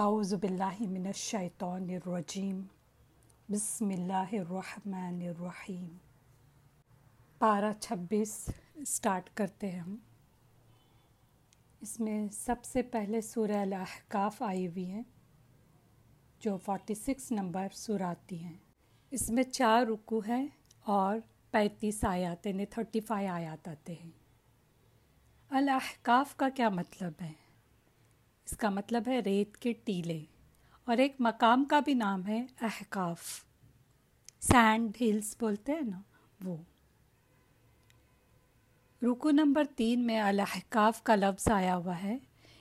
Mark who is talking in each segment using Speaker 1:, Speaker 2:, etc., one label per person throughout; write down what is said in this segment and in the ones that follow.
Speaker 1: اعوذ باللہ من الشیطان الرجیم۔ بسم اللہ الرحمن الرحیم۔ پارہ چھبیس سٹارٹ کرتے ہیں ہم۔ اس میں سب سے پہلے سورہ الاحقاف آئی ہوئی ہیں، جو فورٹی سکس نمبر سورہ آتی ہیں۔ اس میں چار رکو ہیں اور پینتیس آیات یعنی تھرٹی فائیو آیات آتے ہیں۔ الاحقاف کا کیا مطلب ہے؟ اس کا مطلب ہے ریت کے ٹیلے اور ایک مقام کا بھی نام ہے احقاف سینڈ ہلز بولتے ہیں نا وہ۔ رکو نمبر تین میں الاحقاف کا لفظ آیا ہوا ہے،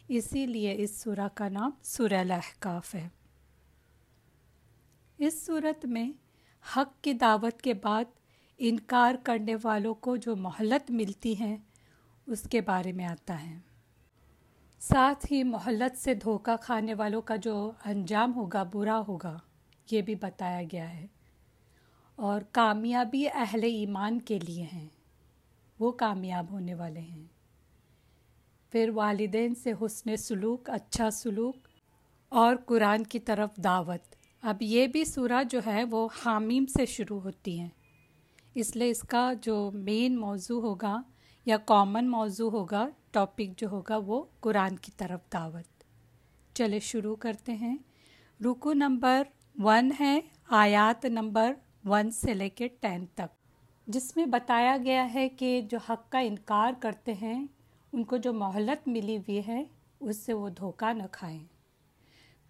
Speaker 1: اسی لیے اس سورہ کا نام سورہ الاحقاف ہے۔ اس صورت میں حق کی دعوت کے بعد انکار کرنے والوں کو جو مہلت ملتی ہیں اس کے بارے میں آتا ہے۔ ساتھ ہی مہلت سے دھوکہ کھانے والوں کا جو انجام ہوگا، برا ہوگا، یہ بھی بتایا گیا ہے۔ اور کامیابی اہل ایمان کے لیے ہیں۔ وہ کامیاب ہونے والے ہیں۔ پھر والدین سے حسن سلوک اچھا سلوک اور قرآن کی طرف دعوت۔ اب یہ بھی سورہ جو ہے وہ حامیم سے شروع ہوتی ہیں اس لیے اس کا جو مین موضوع ہوگا یا کامن موضوع ہوگا ٹاپک جو ہوگا وہ قرآن کی طرف دعوت۔ چلے شروع کرتے ہیں۔ رکو نمبر ون ہے، آیات نمبر ون سے لے کے ٹین تک۔ جس میں بتایا گیا ہے کہ جو حق کا انکار کرتے ہیں، ان کو جو مہلت ملی ہوئی ہے، اس سے وہ دھوکہ نہ کھائیں۔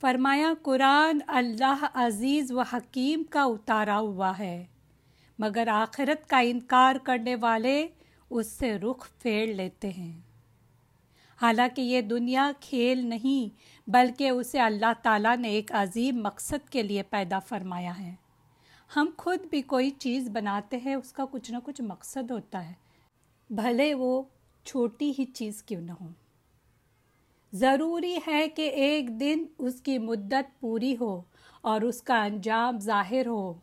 Speaker 1: فرمایا، قرآن اللہ عزیز و حکیم کا اتارا ہوا ہے، مگر آخرت کا انکار کرنے والے اس سے رخ پھیڑ لیتے ہیں۔ حالانکہ یہ دنیا کھیل نہیں، بلکہ اسے اللہ تعالیٰ نے ایک عظیم مقصد کے لیے پیدا فرمایا ہے۔ ہم خود بھی کوئی چیز بناتے ہیں، اس کا کچھ نہ کچھ مقصد ہوتا ہے۔ بھلے وہ چھوٹی ہی چیز کیوں نہ ہو۔ ضروری ہے کہ ایک دن اس کی مدت پوری ہو اور اس کا انجام ظاہر ہو۔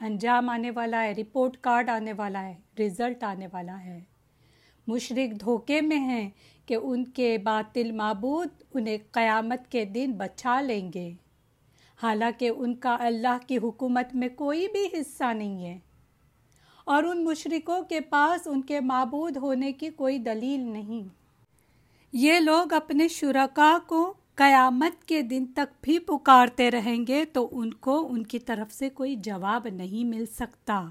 Speaker 1: انجام آنے والا ہے، رپورٹ کارڈ آنے والا ہے، رزلٹ آنے والا ہے۔ مشرق دھوکے میں ہیں کہ ان کے باطل معبود انہیں قیامت کے دن بچا لیں گے۔ حالانکہ ان کا اللہ کی حکومت میں کوئی بھی حصہ نہیں ہے۔ اور ان مشرقوں کے پاس ان کے معبود ہونے کی کوئی دلیل نہیں۔ یہ لوگ اپنے شرکا کو قیامت کے دن تک بھی پکارتے رہیں گے تو ان کو ان کی طرف سے کوئی جواب نہیں مل سکتا۔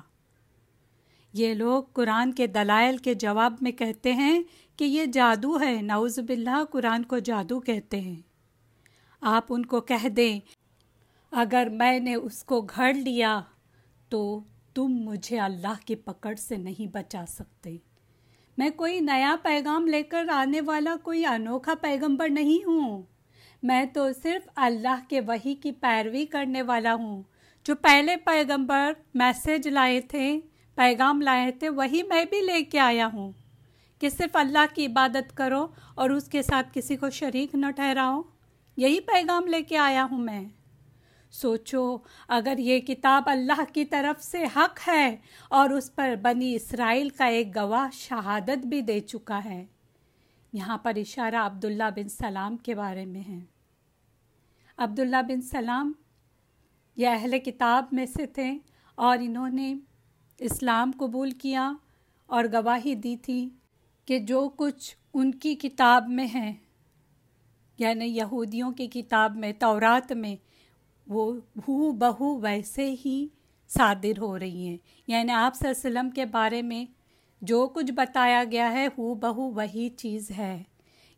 Speaker 1: یہ لوگ قرآن کے دلائل کے جواب میں کہتے ہیں کہ یہ جادو ہے، نعوذ باللہ قرآن کو جادو کہتے ہیں۔ آپ ان کو کہہ دیں، اگر میں نے اس کو گھڑ لیا تو تم مجھے اللہ کی پکڑ سے نہیں بچا سکتے۔ میں کوئی نیا پیغام لے کر آنے والا کوئی انوکھا پیغمبر نہیں ہوں۔ میں تو صرف اللہ کے وہی کی پیروی کرنے والا ہوں۔ جو پہلے پیغمبر میسج لائے تھے پیغام لائے تھے، وہی میں بھی لے کے آیا ہوں۔ کہ صرف اللہ کی عبادت کرو اور اس کے ساتھ کسی کو شریک نہ ٹھہراؤ، یہی پیغام لے کے آیا ہوں میں۔ سوچو، اگر یہ کتاب اللہ کی طرف سے حق ہے اور اس پر بنی اسرائیل کا ایک گواہ شہادت بھی دے چکا ہے۔ یہاں پر اشارہ عبداللہ بن سلام کے بارے میں ہے۔ عبداللہ بن سلام یہ اہل کتاب میں سے تھے اور انہوں نے اسلام قبول کیا اور گواہی دی تھی کہ جو کچھ ان کی کتاب میں ہے یعنی یہودیوں کی کتاب میں، تورات میں، وہ بھو بہو ویسے ہی صادر ہو رہی ہیں۔ یعنی آپ صلی اللہ علیہ وسلم کے بارے میں جو کچھ بتایا گیا ہے، ہو بہو وہی چیز ہے۔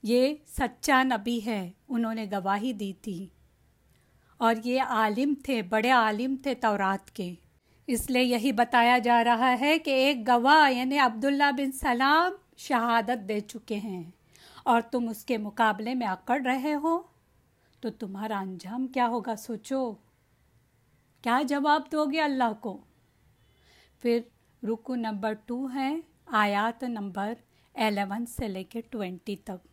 Speaker 1: یہ سچا نبی ہے، انہوں نے گواہی دی تھی۔ اور یہ عالم تھے، بڑے عالم تھے تورات کے۔ اس لیے یہی بتایا جا رہا ہے کہ ایک گواہ یعنی عبداللہ بن سلام شہادت دے چکے ہیں۔ اور تم اس کے مقابلے میں اکڑ رہے ہو؟ تو تمہارا انجام کیا ہوگا سوچو۔ کیا جواب دو گے اللہ کو؟ پھر رکو نمبر ٹو ہے، آیات نمبر الیون سے لے کے ٹوینٹی تک۔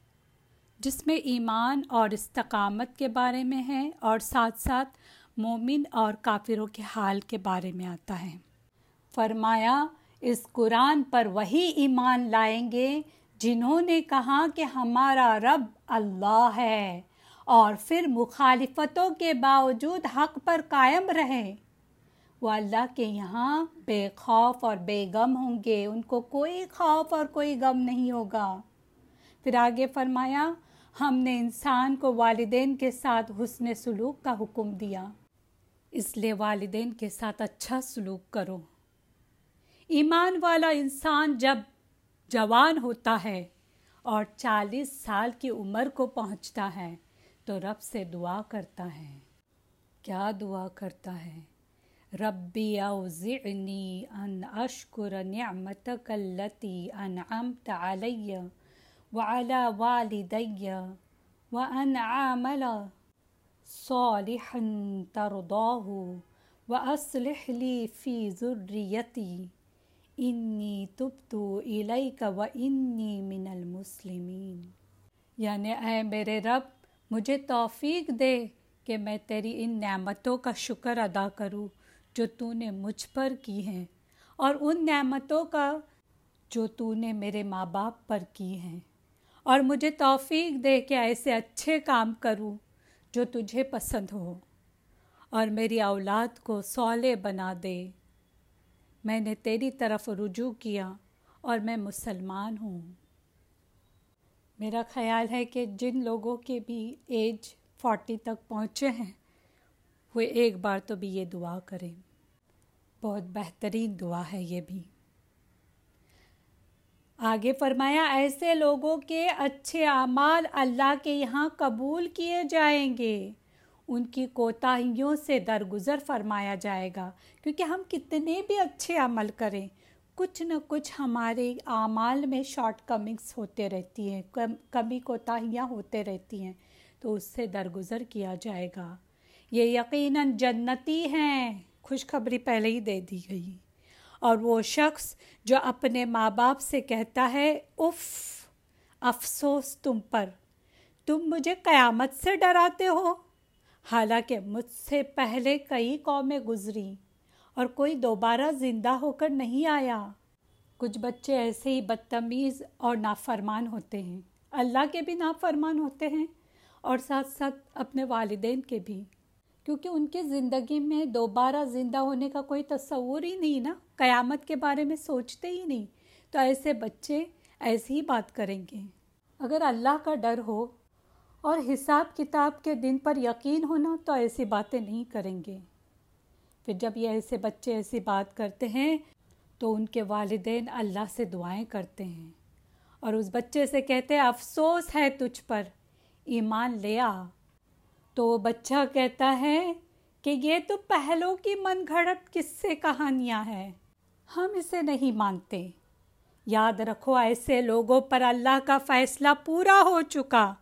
Speaker 1: جس میں ایمان اور استقامت کے بارے میں ہے اور ساتھ ساتھ مومن اور کافروں کے حال کے بارے میں آتا ہے۔ فرمایا، اس قرآن پر وہی ایمان لائیں گے جنہوں نے کہا کہ ہمارا رب اللہ ہے اور پھر مخالفتوں کے باوجود حق پر قائم رہیں وہ اللہ کے یہاں بے خوف اور بے غم ہوں گے، ان کو کوئی خوف اور کوئی غم نہیں ہوگا۔ پھر آگے فرمایا، ہم نے انسان کو والدین کے ساتھ حسن سلوک کا حکم دیا۔ اس لیے والدین کے ساتھ اچھا سلوک کرو۔ ایمان والا انسان جب جوان ہوتا ہے اور چالیس سال کی عمر کو پہنچتا ہے تو رب سے دعا کرتا ہے۔ کیا دعا کرتا ہے؟ ربی اوزعنی ان اشکر نعمتک اللتی انعمت علی وعلى والدی وان عامل صالحا ترضاه واصلح لي في ذريتي. انی تبتو الیک و انی من المسلمین یعنی اے میرے رب، مجھے توفیق دے کہ میں تیری ان نعمتوں کا شکر ادا کروں جو تو نے مجھ پر کی ہیں اور ان نعمتوں کا جو تو نے میرے ماں باپ پر کی ہیں اور مجھے توفیق دے کہ ایسے اچھے کام کروں جو تجھے پسند ہو، اور میری اولاد کو سولے بنا دے۔ میں نے تیری طرف رجوع کیا اور میں مسلمان ہوں۔ میرا خیال ہے کہ جن لوگوں کے بھی ایج فورٹی تک پہنچے ہیں، وہ ایک بار تو بھی یہ دعا کریں۔ بہت بہترین دعا ہے یہ بھی۔ آگے فرمایا، ایسے لوگوں کے اچھے اعمال اللہ کے یہاں قبول کیے جائیں گے۔ ان کی کوتاہیوں سے درگزر فرمایا جائے گا۔ کیونکہ ہم کتنے بھی اچھے عمل کریں، کچھ نہ کچھ ہمارے اعمال میں شارٹ کمنگس ہوتے رہتی ہیں کمی کوتاہیاں ہوتے رہتی ہیں، تو اس سے درگزر کیا جائے گا۔ یہ یقیناً جنتی ہیں۔ خوشخبری پہلے ہی دے دی گئی۔ اور وہ شخص جو اپنے ماں باپ سے کہتا ہے اف افسوس تم پر، تم مجھے قیامت سے ڈراتے ہو۔ حالانکہ مجھ سے پہلے کئی قومیں گزری اور کوئی دوبارہ زندہ ہو کر نہیں آیا۔ کچھ بچے ایسے ہی بدتمیز اور نافرمان ہوتے ہیں۔ اللہ کے بھی نافرمان ہوتے ہیں اور ساتھ ساتھ اپنے والدین کے بھی۔ کیونکہ ان کے زندگی میں دوبارہ زندہ ہونے کا کوئی تصور ہی نہیں نا۔ قیامت کے بارے میں سوچتے ہی نہیں، تو ایسے بچے ایسی ہی بات کریں گے۔ اگر اللہ کا ڈر ہو اور حساب کتاب کے دن پر یقین ہونا، تو ایسی باتیں نہیں کریں گے۔ پھر جب یہ ایسے بچے ایسی بات کرتے ہیں، تو ان کے والدین اللہ سے دعائیں کرتے ہیں۔ اور اس بچے سے کہتے ہیں افسوس ہے تجھ پر، ایمان لیا تو وہ بچہ کہتا ہے کہ یہ تو پہلوں کی من گھڑت کس سے کہانیاں ہیں۔ ہم اسے نہیں مانتے۔ یاد رکھو، ایسے لوگوں پر اللہ کا فیصلہ پورا ہو چکا۔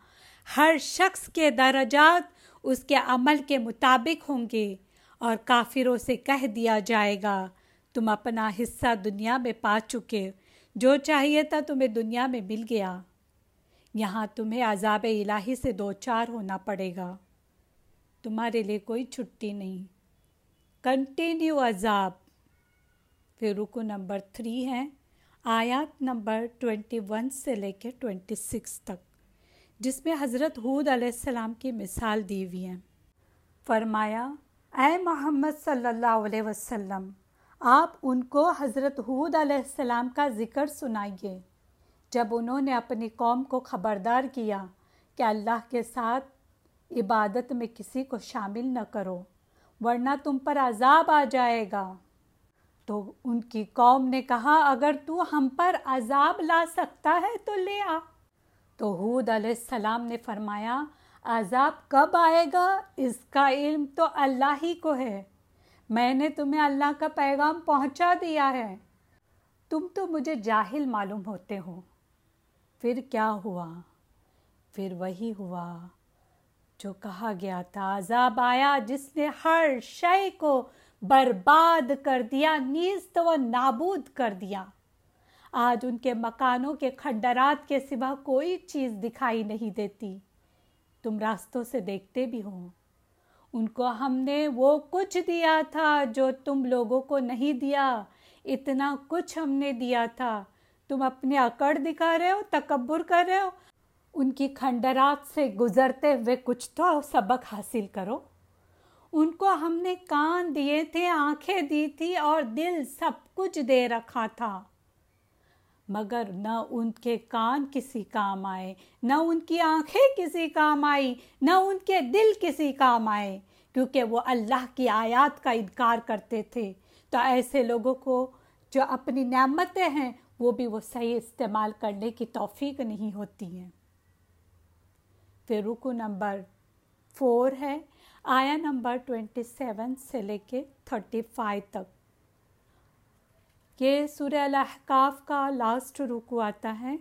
Speaker 1: ہر شخص کے درجات اس کے عمل کے مطابق ہوں گے اور کافروں سے کہہ دیا جائے گا، تم اپنا حصہ دنیا میں پا چکے، جو چاہیے تھا تمہیں دنیا میں مل گیا۔ یہاں تمہیں عذاب الہی سے دو چار ہونا پڑے گا۔ تمہارے لیے کوئی چھٹی نہیں۔ کنٹینیو عذاب۔ پھر رکو نمبر تھری ہے آیات نمبر ٹوینٹی ون سے لے کے ٹوینٹی سکس تک، جس میں حضرت حود علیہ السلام کی مثال دی ہوئی ہے فرمایا، اے محمد صلی اللہ علیہ وسلم، آپ ان کو حضرت حود علیہ السلام کا ذکر سنائیے۔ جب انہوں نے اپنی قوم کو خبردار کیا کہ اللہ کے ساتھ عبادت میں کسی کو شامل نہ کرو، ورنہ تم پر عذاب آ جائے گا۔ تو ان کی قوم نے کہا، اگر تو ہم پر عذاب لا سکتا ہے تو لے آ۔ تو حود علیہ السلام نے فرمایا، عذاب کب آئے گا؟ اس کا علم تو اللہ ہی کو ہے۔ میں نے تمہیں اللہ کا پیغام پہنچا دیا ہے۔ تم تو مجھے جاہل معلوم ہوتے ہو۔ پھر کیا ہوا؟ پھر وہی ہوا جو کہا گیا تھا، عذاب آیا جس نے ہر شے کو برباد کر دیا نیز تو نابود کر دیا۔ آج ان کے مکانوں کے کھنڈرات کے سوا کوئی چیز دکھائی نہیں دیتی۔ تم راستوں سے دیکھتے بھی ہو۔ ان کو ہم نے وہ کچھ دیا تھا جو تم لوگوں کو نہیں دیا۔ اتنا کچھ ہم نے دیا تھا۔ تم اپنے اکڑ دکھا رہے ہو، تکبر کر رہے ہو۔ ان کی کھنڈرات سے گزرتے ہوئے کچھ تو سبق حاصل کرو۔ ان کو ہم نے کان دیے تھے، آنکھیں دی تھی اور دل سب کچھ دے رکھا تھا۔ مگر نہ ان کے کان کسی کام آئے، نہ ان کی آنکھیں کسی کام آئی، نہ ان کے دل کسی کام آئے۔ کیونکہ وہ اللہ کی آیات کا انکار کرتے تھے۔ تو ایسے لوگوں کو جو اپنی نعمتیں ہیں، وہ بھی وہ صحیح استعمال کرنے کی توفیق نہیں ہوتی ہیں۔ پھر رکو نمبر فور ہے۔ آیا نمبر ٹوینٹی سیون سے لے کے تھرٹی فائیو تک۔ یہ سورہ الاحقاف کا لاسٹ رکو آتا ہے،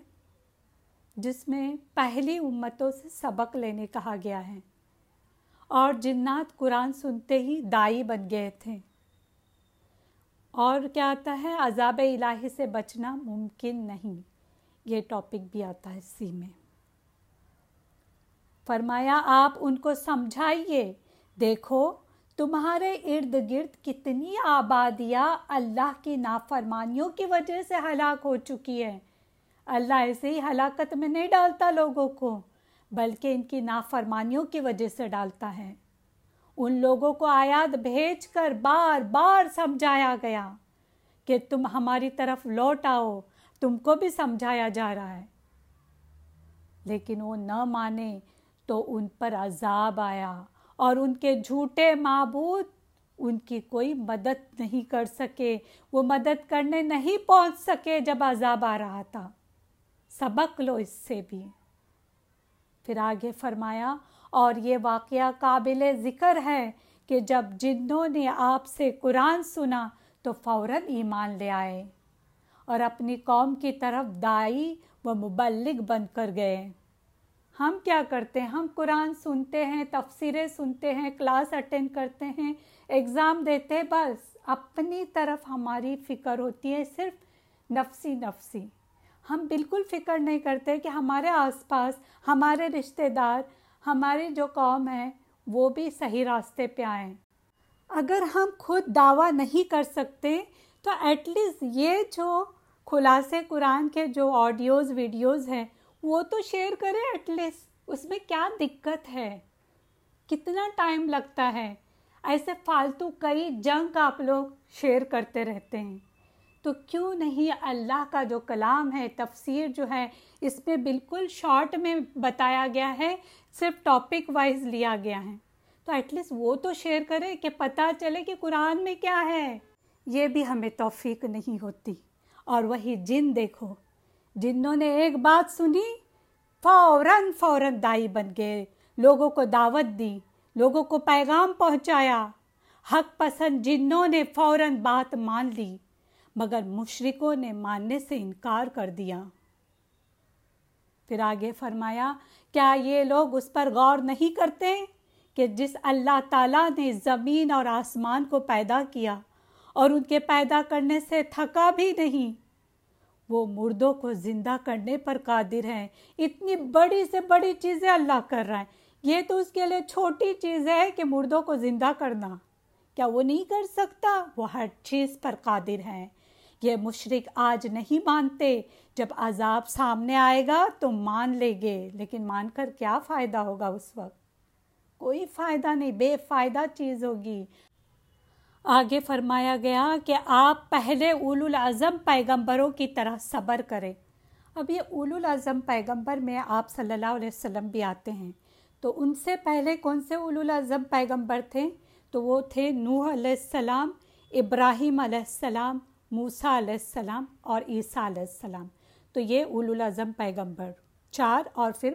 Speaker 1: جس میں پہلی امتوں سے سبق لینے کہا گیا ہے۔ اور جنات قرآن سنتے ہی دائی بن گئے تھے۔ اور کیا آتا ہے، عذاب الہی سے بچنا ممکن نہیں۔ یہ ٹاپک بھی آتا ہے اسی میں۔ فرمایا، آپ ان کو سمجھائیے دیکھو، تمہارے ارد گرد کتنی آبادیاں اللہ کی نافرمانیوں کی وجہ سے ہلاک ہو چکی ہے اللہ ایسے ہی ہلاکت میں نہیں ڈالتا لوگوں کو، بلکہ ان کی نافرمانیوں کی وجہ سے ڈالتا ہے۔ ان لوگوں کو آیات بھیج کر بار بار سمجھایا گیا کہ تم ہماری طرف لوٹ آؤ، تم کو بھی سمجھایا جا رہا ہے۔ لیکن وہ نہ مانے تو ان پر عذاب آیا۔ اور ان کے جھوٹے معبود ان کی کوئی مدد نہیں کر سکے۔ وہ مدد کرنے نہیں پہنچ سکے جب عذاب آ رہا تھا۔ سبق لو اس سے بھی۔ پھر آگے فرمایا، اور یہ واقعہ قابل ذکر ہے کہ جب جنہوں نے آپ سے قرآن سنا تو فوراً ایمان لے آئے اور اپنی قوم کی طرف دائی و مبلغ بن کر گئے۔ ہم کیا کرتے ہیں؟ ہم قرآن سنتے ہیں، تفسیریں سنتے ہیں، کلاس اٹینڈ کرتے ہیں، ایگزام دیتے ہیں، بس اپنی طرف ہماری فکر ہوتی ہے، صرف نفسی نفسی۔ ہم بالکل فکر نہیں کرتے کہ ہمارے آس پاس ہمارے رشتہ دار، ہماری جو قوم ہے، وہ بھی صحیح راستے پہ آئیں۔ اگر ہم خود دعویٰ نہیں کر سکتے، تو ایٹ لیسٹ یہ جو خلاصے قرآن کے جو آڈیوز ویڈیوز ہیں وہ تو شیئر کریں ایٹ لیسٹ اس میں کیا دقت ہے؟ کتنا ٹائم لگتا ہے؟ ایسے فالتو کئی جنگ آپ لوگ شیئر کرتے رہتے ہیں۔ تو کیوں نہیں اللہ کا جو کلام ہے، تفسیر جو ہے، اس میں بالکل شارٹ میں بتایا گیا ہے، صرف ٹاپک وائز لیا گیا ہے۔ تو ایٹ لیسٹ وہ تو شیئر کرے کہ پتہ چلے کہ قرآن میں کیا ہے۔ یہ بھی ہمیں توفیق نہیں ہوتی۔ اور وہی جن دیکھو۔ جنہوں نے ایک بات سنی، فوراً فوراً دائی بن گئے۔ لوگوں کو دعوت دی، لوگوں کو پیغام پہنچایا۔ حق پسند جنوں نے فوراً بات مان لی، مگر مشرقوں نے ماننے سے انکار کر دیا۔ پھر آگے فرمایا، کیا یہ لوگ اس پر غور نہیں کرتے کہ جس اللہ تعالیٰ نے زمین اور آسمان کو پیدا کیا اور ان کے پیدا کرنے سے تھکا بھی نہیں؟ وہ مردوں کو زندہ کرنے پر قادر ہیں۔ اتنی بڑی سے بڑی چیزیں اللہ کر رہا ہے۔ یہ تو اس کے لیے چھوٹی چیز ہے کہ مردوں کو زندہ کرنا۔ کیا وہ نہیں کر سکتا؟ وہ ہر چیز پر قادر ہیں۔ یہ مشرق آج نہیں مانتے۔ جب عذاب سامنے آئے گا تو مان لے گے۔ لیکن مان کر کیا فائدہ ہوگا اس وقت؟ کوئی فائدہ نہیں، بے فائدہ چیز ہوگی۔ آگے فرمایا گیا کہ آپ پہلے اول العظم پیغمبروں کی طرح صبر کریں۔ اب یہ اول العظم پیغمبر میں آپ صلی اللہ علیہ وسلم بھی آتے ہیں۔ تو ان سے پہلے کون سے اول العظم پیغمبر تھے؟ تو وہ تھے نوح علیہ السلام، ابراہیم علیہ السلام، موسیٰ علیہ السلام اور عیسیٰ علیہ السلام۔ تو یہ اول العظم پیغمبر۔ چار اور پھر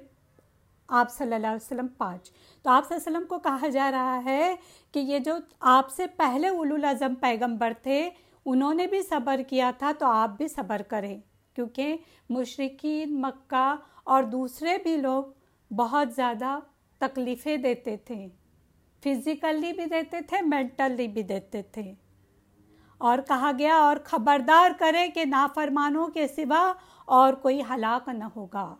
Speaker 1: آپ صلی اللہ علیہ وسلم پانچ۔ تو آپ صلی اللہ علیہ وسلم کو کہا جا رہا ہے کہ یہ جو آپ سے پہلے اول العظم پیغمبر تھے، انہوں نے بھی صبر کیا تھا تو آپ بھی صبر کریں۔ کیونکہ مشرقین مکہ اور دوسرے بھی لوگ بہت زیادہ تکلیفیں دیتے تھے۔ فزیکلی بھی دیتے تھے مینٹلی بھی دیتے تھے۔ اور کہا گیا، اور خبردار کرے کہ نافرمانوں کے سوا اور کوئی ہلاک نہ ہوگا۔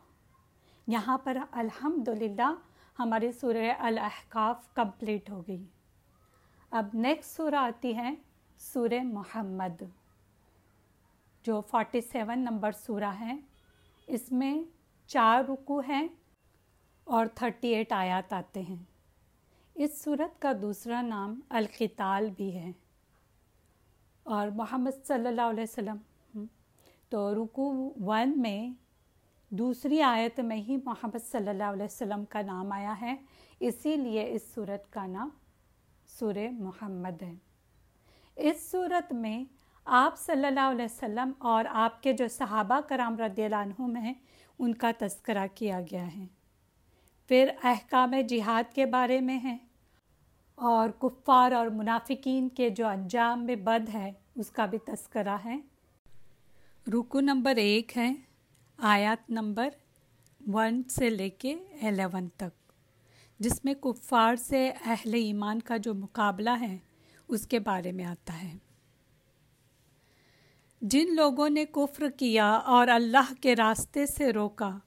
Speaker 1: یہاں پر الحمدللہ ہماری سورہ الاحقاف کمپلیٹ ہو گئی۔ اب نیکسٹ سورہ آتی ہے سورہ محمد، جو فورٹی سیون نمبر سورہ ہے۔ اس میں چار رکو ہیں اور تھرٹی ایٹ آیات آتے ہیں۔ اس صورت کا دوسرا نام القتال بھی ہے۔ اور محمد صلی اللہ علیہ وسلم تو رکو ون میں دوسری آیت میں ہی محمد صلی اللہ علیہ وسلم کا نام آیا ہے۔ اسی لیے اس صورت کا نام سور محمد ہے۔ اس صورت میں آپ صلی اللہ علیہ وسلم اور آپ کے جو صحابہ کرام رضی اللہ عنہم ہیں، ان کا تذکرہ کیا گیا ہے۔ پھر احکام جہاد کے بارے میں ہے اور کفار اور منافقین کے جو انجام میں بد ہے، اس کا بھی تذکرہ ہے۔ رکو نمبر ایک ہے۔ آیات نمبر ون سے لے کے الیون تک، جس میں کفار سے اہل ایمان کا جو مقابلہ ہے، اس کے بارے میں آتا ہے۔ جن لوگوں نے کفر کیا اور اللہ کے راستے سے روکا،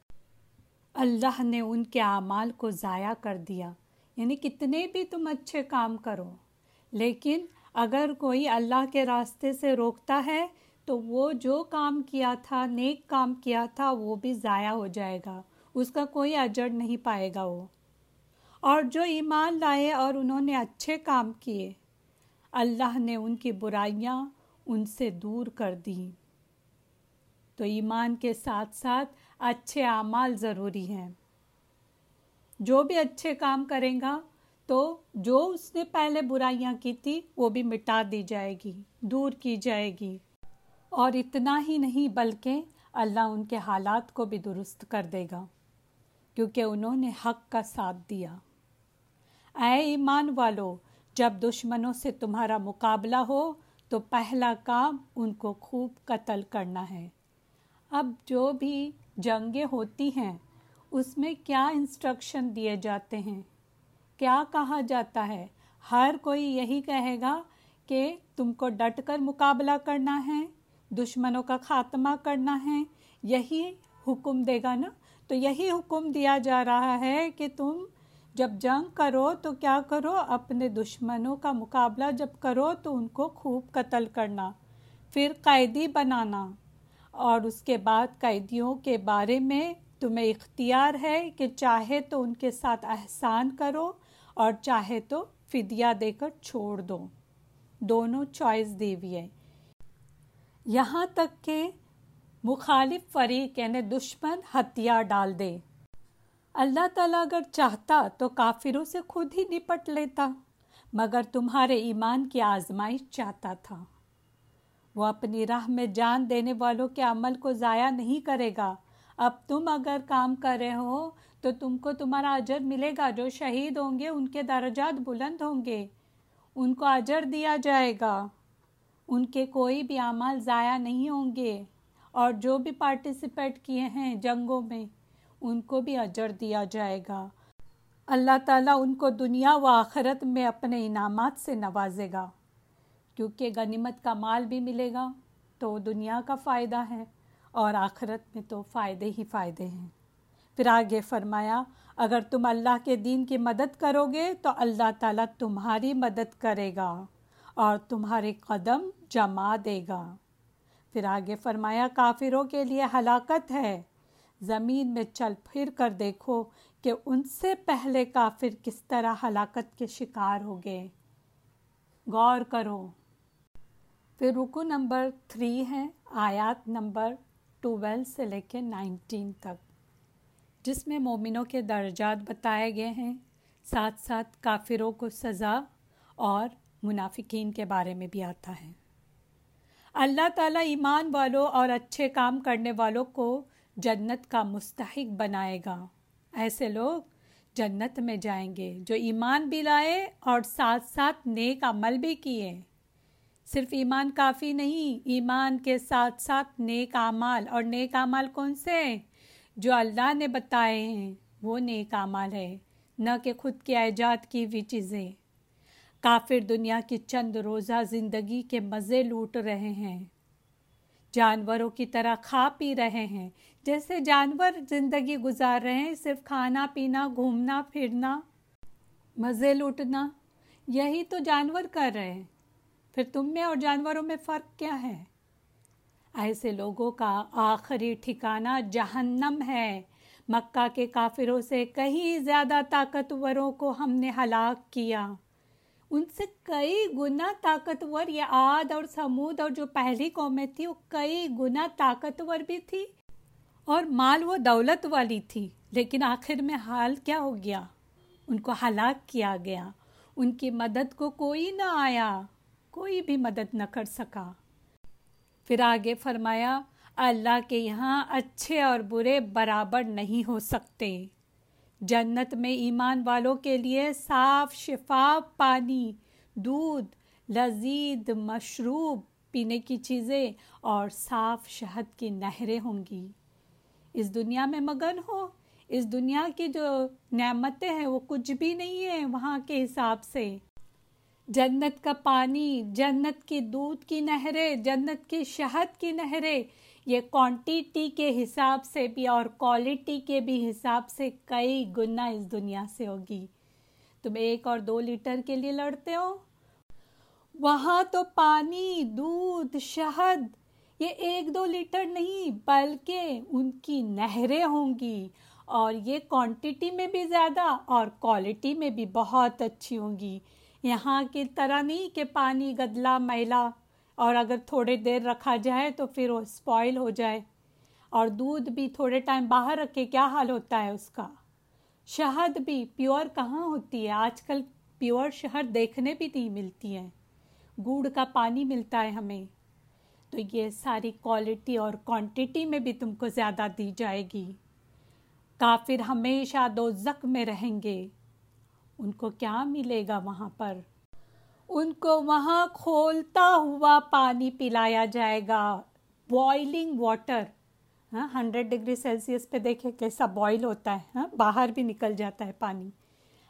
Speaker 1: اللہ نے ان کے اعمال کو ضائع کر دیا۔ یعنی کتنے بھی تم اچھے کام کرو، لیکن اگر کوئی اللہ کے راستے سے روکتا ہے تو وہ جو کام کیا تھا، نیک کام کیا تھا، وہ بھی ضائع ہو جائے گا۔ اس کا کوئی اجڑ نہیں پائے گا وہ۔ اور جو ایمان لائے اور انہوں نے اچھے کام کیے، اللہ نے ان کی برائیاں ان سے دور کر دیں۔ تو ایمان کے ساتھ ساتھ اچھے اعمال ضروری ہیں۔ جو بھی اچھے کام کریں گا، تو جو اس نے پہلے برائیاں کی تھی، وہ بھی مٹا دی جائے گی، دور کی جائے گی۔ اور اتنا ہی نہیں بلکہ اللہ ان کے حالات کو بھی درست کر دے گا، کیونکہ انہوں نے حق کا ساتھ دیا۔ اے ایمان والو، جب دشمنوں سے تمہارا مقابلہ ہو، تو پہلا کام ان کو خوب قتل کرنا ہے۔ اب جو بھی جنگیں ہوتی ہیں، اس میں کیا انسٹرکشن دیے جاتے ہیں؟ کیا کہا جاتا ہے؟ ہر کوئی یہی کہے گا کہ تم کو ڈٹ کر مقابلہ کرنا ہے۔ دشمنوں کا خاتمہ کرنا ہے، یہی حکم دے گا نا؟ تو یہی حکم دیا جا رہا ہے کہ تم جب جنگ کرو تو کیا کرو؟ اپنے دشمنوں کا مقابلہ جب کرو تو ان کو خوب قتل کرنا، پھر قیدی بنانا۔ اور اس کے بعد قیدیوں کے بارے میں تمہیں اختیار ہے کہ چاہے تو ان کے ساتھ احسان کرو اور چاہے تو فدیہ دے کر چھوڑ دو۔ دونوں چوائس دی ہوئی ہے۔ یہاں تک کہ مخالف فریق یعنی دشمن ہتھیار ڈال دے۔ اللہ تعالیٰ اگر چاہتا تو کافروں سے خود ہی نپٹ لیتا، مگر تمہارے ایمان کی آزمائش چاہتا تھا۔ وہ اپنی راہ میں جان دینے والوں کے عمل کو ضائع نہیں کرے گا۔ اب تم اگر کام کر رہے ہو تو تم کو تمہارا اجر ملے گا۔ جو شہید ہوں گے، ان کے درجات بلند ہوں گے۔ ان کو اجر دیا جائے گا۔ ان کے کوئی بھی اعمال ضائع نہیں ہوں گے۔ اور جو بھی پارٹیسپیٹ کیے ہیں جنگوں میں، ان کو بھی اجر دیا جائے گا۔ اللہ تعالیٰ ان کو دنیا و آخرت میں اپنے انعامات سے نوازے گا۔ کیونکہ غنیمت کا مال بھی ملے گا، تو دنیا کا فائدہ ہے اور آخرت میں تو فائدے ہی فائدے ہیں۔ پھر آگے فرمایا، اگر تم اللہ کے دین کی مدد کرو گے، تو اللہ تعالیٰ تمہاری مدد کرے گا اور تمہارے قدم جما دے گا۔ پھر آگے فرمایا، کافروں کے لیے ہلاکت ہے۔ زمین میں چل پھر کر دیکھو کہ ان سے پہلے کافر کس طرح ہلاکت کے شکار ہو گئے۔ غور کرو۔ پھر رکو نمبر تھری ہے، آیات نمبر ٹویلو سے لے کے نائنٹین تک۔ جس میں مومنوں کے درجات بتائے گئے ہیں، ساتھ ساتھ کافروں کو سزا اور منافقین کے بارے میں بھی آتا ہے۔ اللہ تعالیٰ ایمان والوں اور اچھے کام کرنے والوں کو جنت کا مستحق بنائے گا۔ ایسے لوگ جنت میں جائیں گے جو ایمان بھی لائے اور ساتھ ساتھ نیک عمل بھی کیے۔ صرف ایمان کافی نہیں، ایمان کے ساتھ ساتھ نیک اعمال۔ اور نیک اعمال کون سے ہیں؟ جو اللہ نے بتائے ہیں، وہ نیک اعمال ہے نہ کہ خود کی ایجاد کی ہوئی چیزیں۔ کافر دنیا کی چند روزہ زندگی کے مزے لوٹ رہے ہیں۔ جانوروں کی طرح کھا پی رہے ہیں۔ جیسے جانور زندگی گزار رہے ہیں، صرف کھانا پینا، گھومنا، پھرنا، مزے لوٹنا، یہی تو جانور کر رہے ہیں۔ پھر تم میں اور جانوروں میں فرق کیا ہے؟ ایسے لوگوں کا آخری ٹھکانہ جہنم ہے۔ مکہ کے کافروں سے کہیں زیادہ طاقتوروں کو ہم نے ہلاک کیا۔ ان سے کئی گنا طاقتور یہ عاد اور سمود اور جو پہلی قومیں تھی وہ کئی گنا طاقتور بھی تھی اور مال وہ دولت والی تھی۔ لیکن آخر میں حال کیا ہو گیا؟ ان کو ہلاک کیا گیا۔ ان کی مدد کو کوئی نہ آیا، کوئی بھی مدد نہ کر سکا۔ پھر آگے فرمایا، اللہ کے یہاں اچھے اور برے برابر نہیں ہو سکتے۔ جنت میں ایمان والوں کے لیے صاف شفاف پانی، دودھ لذید مشروب پینے کی چیزیں اور صاف شہد کی نہریں ہوں گی۔ اس دنیا میں مگن ہو، اس دنیا کی جو نعمتیں ہیں وہ کچھ بھی نہیں ہیں وہاں کے حساب سے۔ جنت کا پانی، جنت کی دودھ کی نہریں، جنت کی شہد کی نہریں یہ کوانٹیٹی کے حساب سے بھی اور کوالٹی کے بھی حساب سے کئی گنا اس دنیا سے ہوگی۔ تم ایک اور دو لیٹر کے لیے لڑتے ہو۔ وہاں تو پانی، دودھ، شہد، یہ ایک دو لیٹر نہیں، بلکہ ان کی نہریں ہوں گی۔ اور یہ کوانٹیٹی میں بھی زیادہ اور کوالٹی میں بھی بہت اچھی ہوں گی۔ یہاں کی طرح نہیں کہ پانی گدلا میلا اور اگر تھوڑے دیر رکھا جائے تو پھر وہ اسپوائل ہو جائے۔ اور دودھ بھی تھوڑے ٹائم باہر رکھے، کیا حال ہوتا ہے اس کا؟ شہد بھی پیور کہاں ہوتی ہے؟ آج کل پیور شہد دیکھنے بھی نہیں ملتی ہے۔ گڑ کا پانی ملتا ہے ہمیں۔ تو یہ ساری کوالٹی اور کوانٹیٹی میں بھی تم کو زیادہ دی جائے گی۔ کافر ہمیشہ دو زخ میں رہیں گے۔ ان کو کیا ملے گا وہاں پر؟ ان کو وہاں کھولتا ہوا پانی پلایا جائے گا۔ بوائلنگ واٹر ہاں ہنڈریڈ ڈگری سیلسیس پہ دیکھیں کیسا بوائل ہوتا ہے ہاں باہر بھی نکل جاتا ہے پانی۔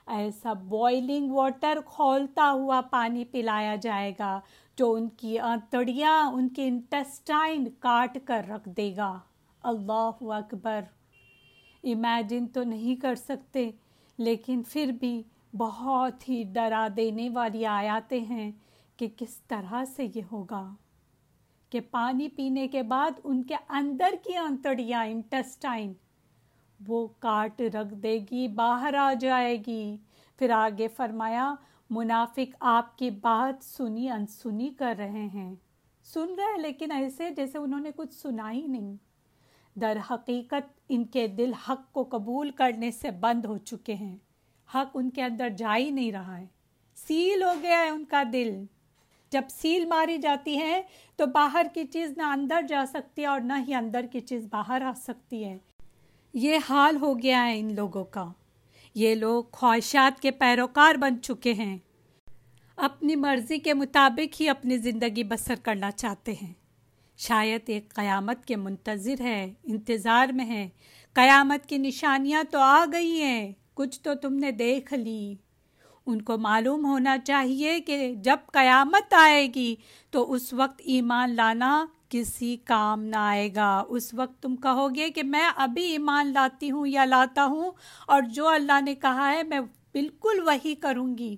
Speaker 1: ایسا بوائلنگ واٹر کھولتا ہوا پانی پلایا جائے گا جو ان کی انتڑیاں ان کی انٹسٹائن کاٹ کر رکھ دے گا۔ اللہ اکبر۔ امیجن تو نہیں کر سکتے، لیکن پھر بھی بہت ہی ڈرا دینے والی آیاتیں ہیں کہ کس طرح سے یہ ہوگا کہ پانی پینے کے بعد ان کے اندر کی انتڑیاں انٹسٹائن وہ کاٹ رکھ دے گی، باہر آ جائے گی۔ پھر آگے فرمایا، منافق آپ کی بات سنی، انسنی کر رہے ہیں۔ سن رہے لیکن ایسے جیسے انہوں نے کچھ سنا ہی نہیں۔ در حقیقت ان کے دل حق کو قبول کرنے سے بند ہو چکے ہیں۔ حق ان کے اندر جا ہی نہیں رہا ہے۔ سیل ہو گیا ہے ان کا دل۔ جب سیل ماری جاتی ہے تو باہر کی چیز نہ اندر جا سکتی ہے اور نہ ہی اندر کی چیز باہر آ سکتی ہے۔ یہ حال ہو گیا ہے ان لوگوں کا۔ یہ لوگ خواہشات کے پیروکار بن چکے ہیں۔ اپنی مرضی کے مطابق ہی اپنی زندگی بسر کرنا چاہتے ہیں۔ شاید ایک قیامت کے منتظر ہے، انتظار میں ہے۔ قیامت کی نشانیاں تو آ گئی ہیں۔ کچھ تو تم نے دیکھ لی۔ ان کو معلوم ہونا چاہیے کہ جب قیامت آئے گی تو اس وقت ایمان لانا کسی کام نہ آئے گا۔ اس وقت تم کہو گے کہ میں ابھی ایمان لاتی ہوں یا لاتا ہوں اور جو اللہ نے کہا ہے میں بالکل وہی کروں گی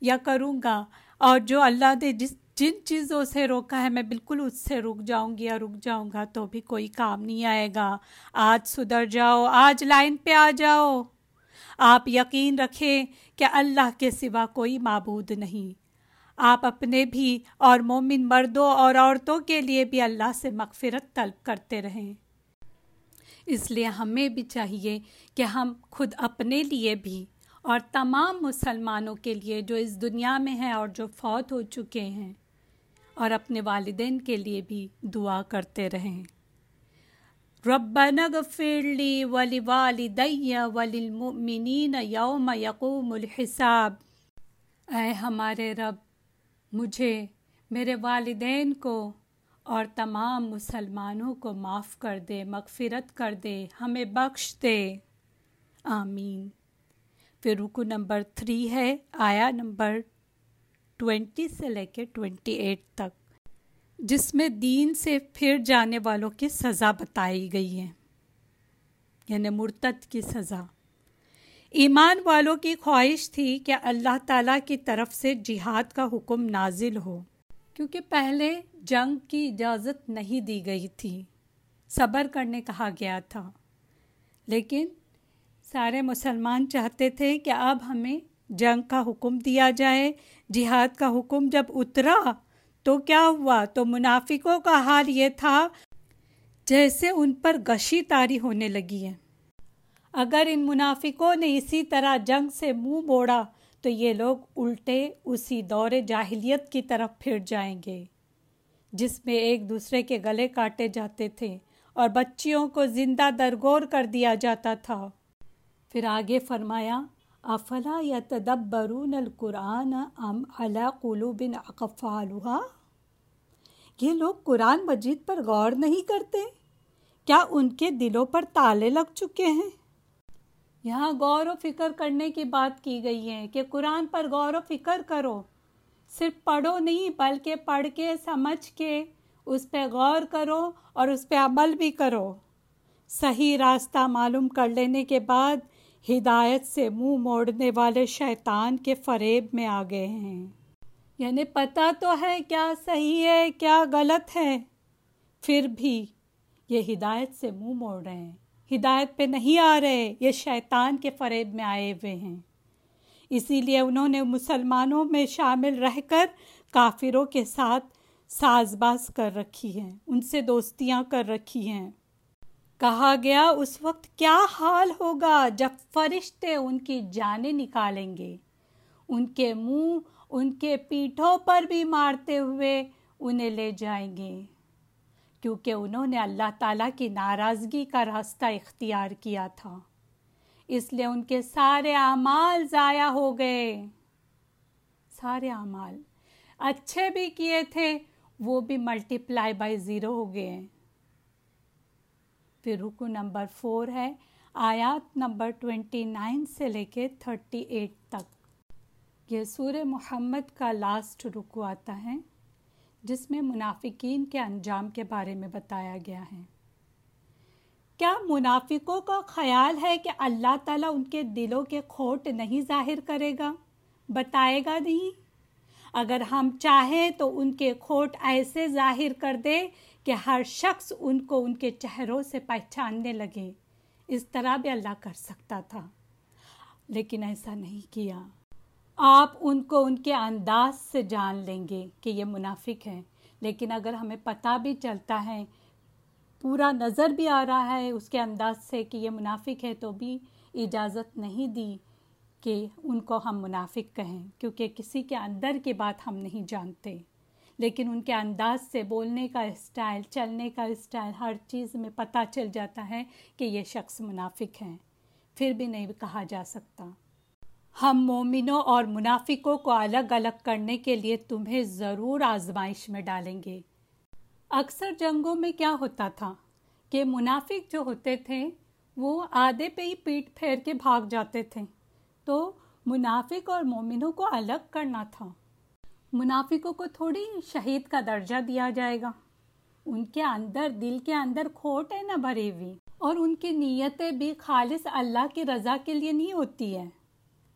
Speaker 1: یا کروں گا۔ اور جو اللہ نے جس جن چیزوں سے روکا ہے میں بالکل اس سے رک جاؤں گی یا رک جاؤں گا تو بھی کوئی کام نہیں آئے گا۔ آج سدھر جاؤ، آج لائن پہ آ جاؤ۔ آپ یقین رکھیں کہ اللہ کے سوا کوئی معبود نہیں۔ آپ اپنے بھی اور مومن مردوں اور عورتوں کے لیے بھی اللہ سے مغفرت طلب کرتے رہیں۔ اس لیے ہمیں بھی چاہیے کہ ہم خود اپنے لیے بھی اور تمام مسلمانوں کے لیے جو اس دنیا میں ہیں اور جو فوت ہو چکے ہیں اور اپنے والدین کے لیے بھی دعا کرتے رہیں۔ ربنا اغفر لی ولوالدی وللمؤمنین یوم یقوم الحساب۔ اے ہمارے رب، مجھے، میرے والدین کو اور تمام مسلمانوں کو معاف کر دے، مغفرت کر دے، ہمیں بخش دے۔ آمین۔ پھر رکو نمبر تھری ہے، آیا نمبر ٹوینٹی سے لے کے ٹوینٹی ایٹ تک۔ جس میں دین سے پھر جانے والوں کی سزا بتائی گئی ہے۔ یعنی مرتد کی سزا۔ ایمان والوں کی خواہش تھی کہ اللہ تعالیٰ کی طرف سے جہاد کا حکم نازل ہو، کیونکہ پہلے جنگ کی اجازت نہیں دی گئی تھی۔ صبر کرنے کہا گیا تھا۔ لیکن سارے مسلمان چاہتے تھے کہ اب ہمیں جنگ کا حکم دیا جائے، جہاد کا حکم جب اترا تو کیا ہوا؟ تو منافقوں کا حال یہ تھا جیسے ان پر گشی تاری ہونے لگی ہے۔ اگر ان منافقوں نے اسی طرح جنگ سے منہ موڑا، تو یہ لوگ الٹے اسی دور جاہلیت کی طرف پھر جائیں گے، جس میں ایک دوسرے کے گلے کاٹے جاتے تھے اور بچیوں کو زندہ درگور کر دیا جاتا تھا۔ پھر آگے فرمایا افلا یا تدبرون القرآن ام علا قلوب اقفالها یہ لوگ قرآن مجید پر غور نہیں کرتے۔ کیا ان کے دلوں پر تالے لگ چکے ہیں؟ یہاں غور و فکر کرنے کی بات کی گئی ہے کہ قرآن پر غور و فکر کرو۔ صرف پڑھو نہیں بلکہ پڑھ کے سمجھ کے اس پہ غور کرو اور اس پہ عمل بھی کرو۔ صحیح راستہ معلوم کر لینے کے بعد ہدایت سے منہ موڑنے والے شیطان کے فریب میں آ گئے ہیں۔ یعنی پتہ تو ہے کیا صحیح ہے، کیا غلط ہے۔ پھر بھی یہ ہدایت سے منہ موڑ رہے ہیں۔ ہدایت پہ نہیں آ رہے، یہ شیطان کے فریب میں آئے ہوئے ہیں۔ اسی لیے انہوں نے مسلمانوں میں شامل رہ کر کافروں کے ساتھ ساز باز کر رکھی ہیں، ان سے دوستیاں کر رکھی ہیں۔ کہا گیا، اس وقت کیا حال ہوگا جب فرشتے ان کی جانیں نکالیں گے؟ ان کے منہ، ان کے پیٹھوں پر بھی مارتے ہوئے انہیں لے جائیں گے۔ کیونکہ انہوں نے اللہ تعالیٰ کی ناراضگی کا راستہ اختیار کیا تھا۔ اس لیے ان کے سارے اعمال ضائع ہو گئے۔ سارے اعمال اچھے بھی کیے تھے، وہ بھی ملٹی پلائی بائی زیرو ہو گئے۔ پھر رکو نمبر فور ہے، آیات نمبر ٹوینٹی نائن سے لے کے تھرٹی ایٹ تک۔ یہ سور محمد کا لاسٹ رکو آتا ہے، جس میں منافقین کے انجام کے بارے میں بتایا گیا ہے۔ کیا منافقوں کا خیال ہے کہ اللہ تعالیٰ ان کے دلوں کے کھوٹ نہیں ظاہر کرے گا؟ بتائے گا نہیں۔ اگر ہم چاہیں تو ان کے کھوٹ ایسے ظاہر کر دے کہ ہر شخص ان کو ان کے چہروں سے پہچاننے لگے۔ اس طرح بھی اللہ کر سکتا تھا۔ لیکن ایسا نہیں کیا۔ آپ ان کو ان کے انداز سے جان لیں گے کہ یہ منافق ہیں۔ لیکن اگر ہمیں پتہ بھی چلتا ہے، پورا نظر بھی آ رہا ہے اس کے انداز سے کہ یہ منافق ہے، تو بھی اجازت نہیں دی کہ ان کو ہم منافق کہیں، کیونکہ کسی کے اندر کی بات ہم نہیں جانتے۔ لیکن ان کے انداز سے بولنے کا اسٹائل، چلنے کا اسٹائل، ہر چیز میں پتہ چل جاتا ہے کہ یہ شخص منافق ہیں۔ پھر بھی نہیں کہا جا سکتا۔ ہم مومنوں اور منافقوں کو الگ الگ کرنے کے لیے تمہیں ضرور آزمائش میں ڈالیں گے۔ اکثر جنگوں میں کیا ہوتا تھا کہ منافق جو ہوتے تھے، وہ آدھے پہ ہی پیٹ پھیر کے بھاگ جاتے تھے۔ تو منافق اور مومنوں کو الگ کرنا تھا۔ منافقوں کو تھوڑی شہید کا درجہ دیا جائے گا۔ ان کے اندر، دل کے اندر کھوٹ ہے نہ بھری ہوئی۔ اور ان کی نیتیں بھی خالص اللہ کی رضا کے لیے نہیں ہوتی ہے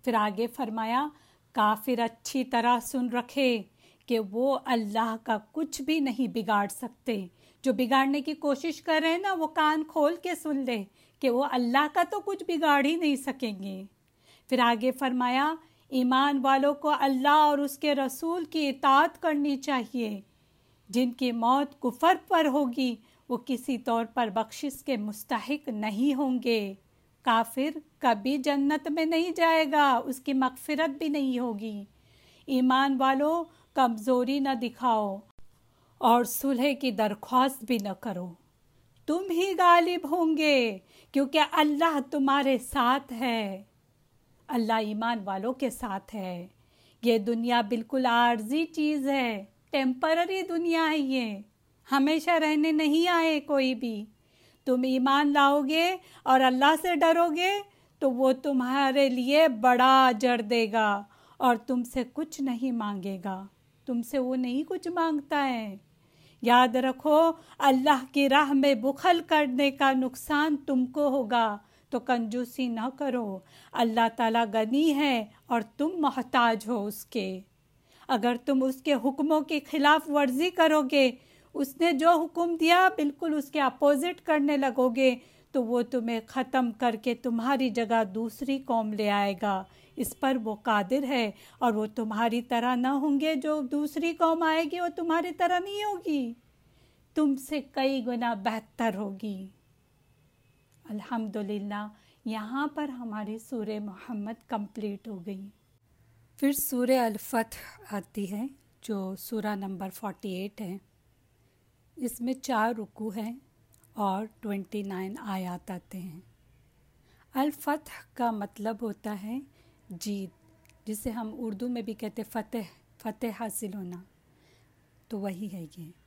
Speaker 1: پھر آگے فرمایا، کافر اچھی طرح سن رکھے کہ وہ اللہ کا کچھ بھی نہیں بگاڑ سکتے۔ جو بگاڑنے کی کوشش کر رہے ہیں نا، وہ کان کھول کے سن لے کہ وہ اللہ کا تو کچھ بگاڑ ہی نہیں سکیں گے۔ پھر آگے فرمایا ایمان والوں کو اللہ اور اس کے رسول کی اطاعت کرنی چاہیے۔ جن کی موت کفر پر ہوگی، وہ کسی طور پر بخشش کے مستحق نہیں ہوں گے۔ کافر کبھی جنت میں نہیں جائے گا، اس کی مغفرت بھی نہیں ہوگی۔ ایمان والوں کمزوری نہ دکھاؤ اور صلح کی درخواست بھی نہ کرو۔ تم ہی غالب ہوں گے، کیونکہ اللہ تمہارے ساتھ ہے۔ اللہ ایمان والوں کے ساتھ ہے۔ یہ دنیا بالکل عارضی چیز ہے۔ ٹیمپرری دنیا ہے یہ۔ ہمیشہ رہنے نہیں آئے کوئی بھی۔ تم ایمان لاؤ گے اور اللہ سے ڈرو گے تو وہ تمہارے لیے بڑا جڑ دے گا اور تم سے کچھ نہیں مانگے گا۔ تم سے وہ نہیں کچھ مانگتا ہے۔ یاد رکھو، اللہ کی راہ میں بخل کرنے کا نقصان تم کو ہوگا۔ تو کنجوسی نہ کرو۔ اللہ تعالیٰ غنی ہے اور تم محتاج ہو اس کے۔ اگر تم اس کے حکموں کی خلاف ورزی کرو گے اس نے جو حکم دیا بالکل اس کے اپوزٹ کرنے لگو گے تو وہ تمہیں ختم کر کے تمہاری جگہ دوسری قوم لے آئے گا۔ اس پر وہ قادر ہے اور وہ تمہاری طرح نہ ہوں گے جو دوسری قوم آئے گی، وہ تمہاری طرح نہیں ہوگی۔ تم سے کئی گنا بہتر ہوگی۔ الحمدللہ، یہاں پر ہماری سورہ محمد کمپلیٹ ہو گئی۔ پھر سورہ الفتح آتی ہے، جو سورہ نمبر فورٹی ایٹ ہے۔ اس میں چار رکو ہیں اور ٹوینٹی نائن آیات آتے ہیں۔ الفتح کا مطلب ہوتا ہے جیت، جسے ہم اردو میں بھی کہتے فتح فتح حاصل ہونا۔ تو وہی ہے یہ۔